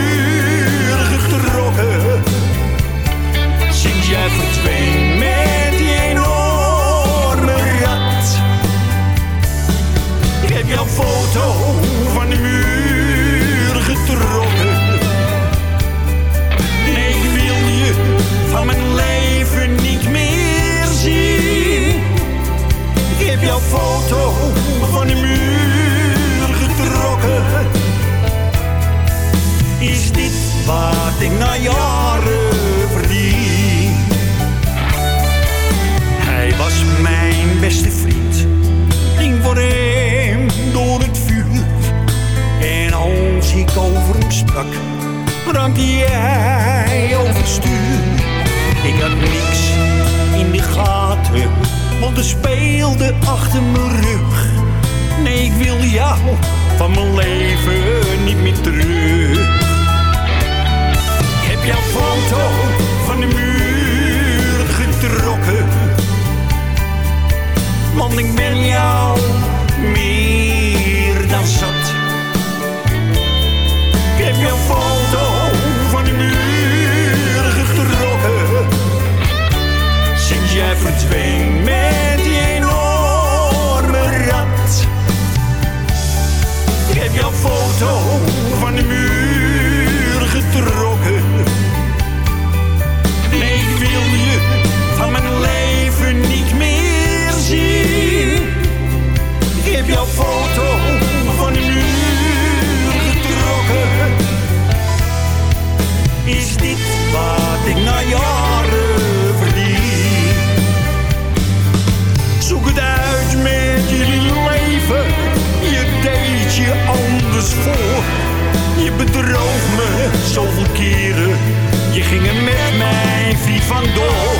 vandoor.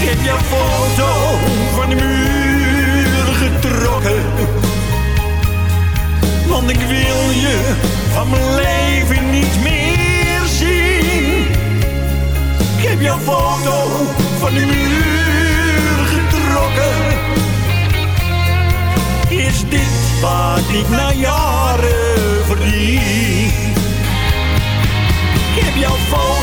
Ik heb jouw foto van de muur getrokken. Want ik wil je van mijn leven niet meer zien. Ik heb jouw foto van de muur getrokken. Is dit wat ik na jaren verdien? Ik heb jouw foto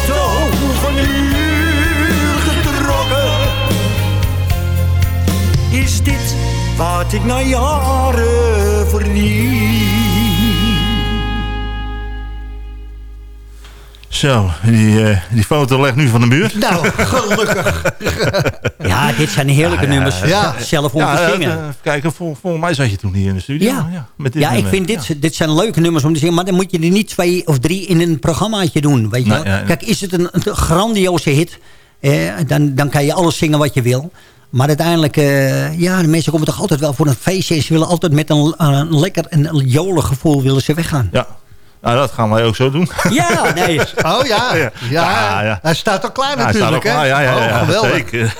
Is dit wat ik na jaren verdien? Zo, die, eh, die foto legt nu van de muur. Nou, gelukkig. Ja, dit zijn heerlijke Ja, ja, nummers. ja. Zelf om Ja, te eh, zingen. eh, kijken, vol, volgens mij zat je toen hier in de studio. Ja, met dit ja ik vind dit, dit zijn leuke nummers om te zingen. Maar dan moet je er niet twee of drie in een programmaatje doen. Weet je. Kijk, is het een, een grandioze hit... Eh, dan, dan kan je alles zingen wat je wil. Maar uiteindelijk, eh, ja, de mensen komen toch altijd wel voor een feestje. En ze willen altijd met een, een lekker en een jolig gevoel willen ze weggaan. Ja, Nou, dat gaan wij ook zo doen. Ja, nee. Oh ja, ja. Ja, ja. hij staat al klaar Ja, hij staat natuurlijk. ook hè? klaar, ja, ja, Oh, ja, geweldig. zeker.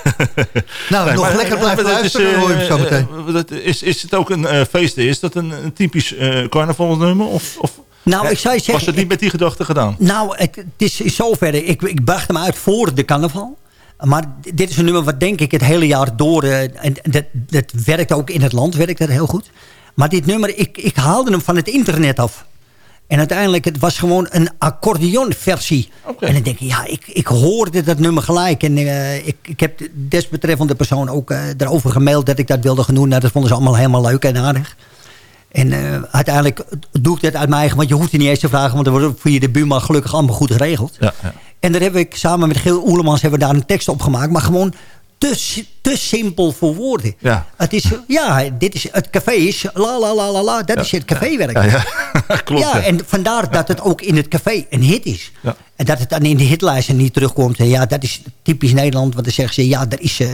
Nou, Nee, nog maar- lekker maar blijven is, luisteren, eh, hoor je hem zo meteen. eh, dat is, is het ook een eh, feest? Is dat een, een typisch eh carnavalsnummer? Of, of Nou, ik zou je zeggen... was het niet met die gedachte gedaan? Nou, het, het is in zoverre. Ik, ik bracht hem uit voor de carnaval. Maar dit is een nummer wat denk ik het hele jaar door... eh, en dat, dat werkt ook in het land, werkt dat heel goed. Maar dit nummer, ik, ik haalde hem van het internet af. En uiteindelijk, het was gewoon een accordeonversie. En dan denk ik, ja, ik, ik hoorde dat nummer gelijk. En eh, ik, ik heb de desbetreffende persoon ook eh erover gemaild dat ik dat wilde gaan doen. Nou, dat vonden ze allemaal helemaal leuk en aardig. En eh, uiteindelijk doe ik dit uit mijn eigen... want je hoeft het niet eens te vragen... want er wordt via de buurman gelukkig allemaal goed geregeld. Ja, ja. En daar heb ik samen met Geel Oelemans... hebben we daar een tekst op gemaakt... maar gewoon te, te simpel voor woorden. Ja. Het is, ja, dit is, het café is la la la la la. Dat is het caféwerk. Ja, ja. Klopt. Ja, en vandaar dat het ook in het café een hit is. Ja. En dat het dan in de hitlijsten niet terugkomt. En ja, dat is typisch Nederland. Want dan zeggen ze, ja, er, is, eh,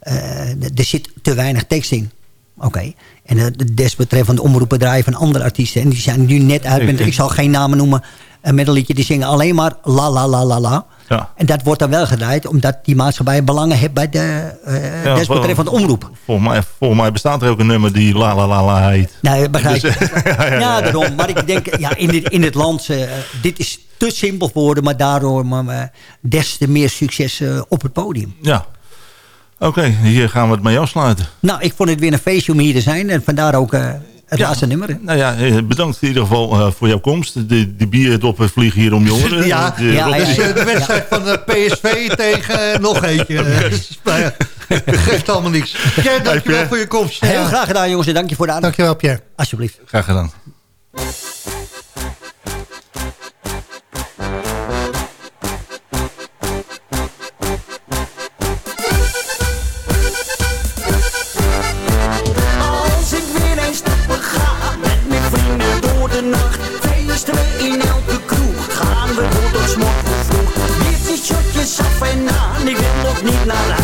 eh, er zit te weinig tekst in. Oké. En de desbetreffende omroepbedrijven van andere artiesten. En die zijn nu net uit. met- Ik- zal geen namen noemen. eh, met een liedje. Die zingen alleen maar la la la la la. Ja. En dat wordt dan wel gedraaid. Omdat die maatschappij belangen heeft bij de eh Ja, desbetreffende omroep. Volgens mij, volgens mij bestaat er ook een nummer die la la la la heet. Nee, begrijp Dus, ik. ja, ja. daarom. Maar ik denk, ja, in, dit, in het land, eh, dit is te simpel voor woorden, maar daardoor maar, des te meer succes op het podium. Ja. Oké, hier gaan we het mee afsluiten. Nou, ik vond het weer een feestje om hier te zijn en vandaar ook eh, het Ja. laatste nummer. Nou ja, eh, bedankt in ieder geval eh, voor jouw komst. De, de bierdoppen vliegen hier om jongeren. Ja, De ja, ja, de wedstrijd van de PSV tegen nog eentje. Dus, nou geeft allemaal niks. Pierre, dankjewel voor je komst. Heel Ja. graag gedaan jongens en dank je voor de aandacht. Dankjewel, Pierre. Alsjeblieft. Graag gedaan. Af en ik wil nog niet naar huis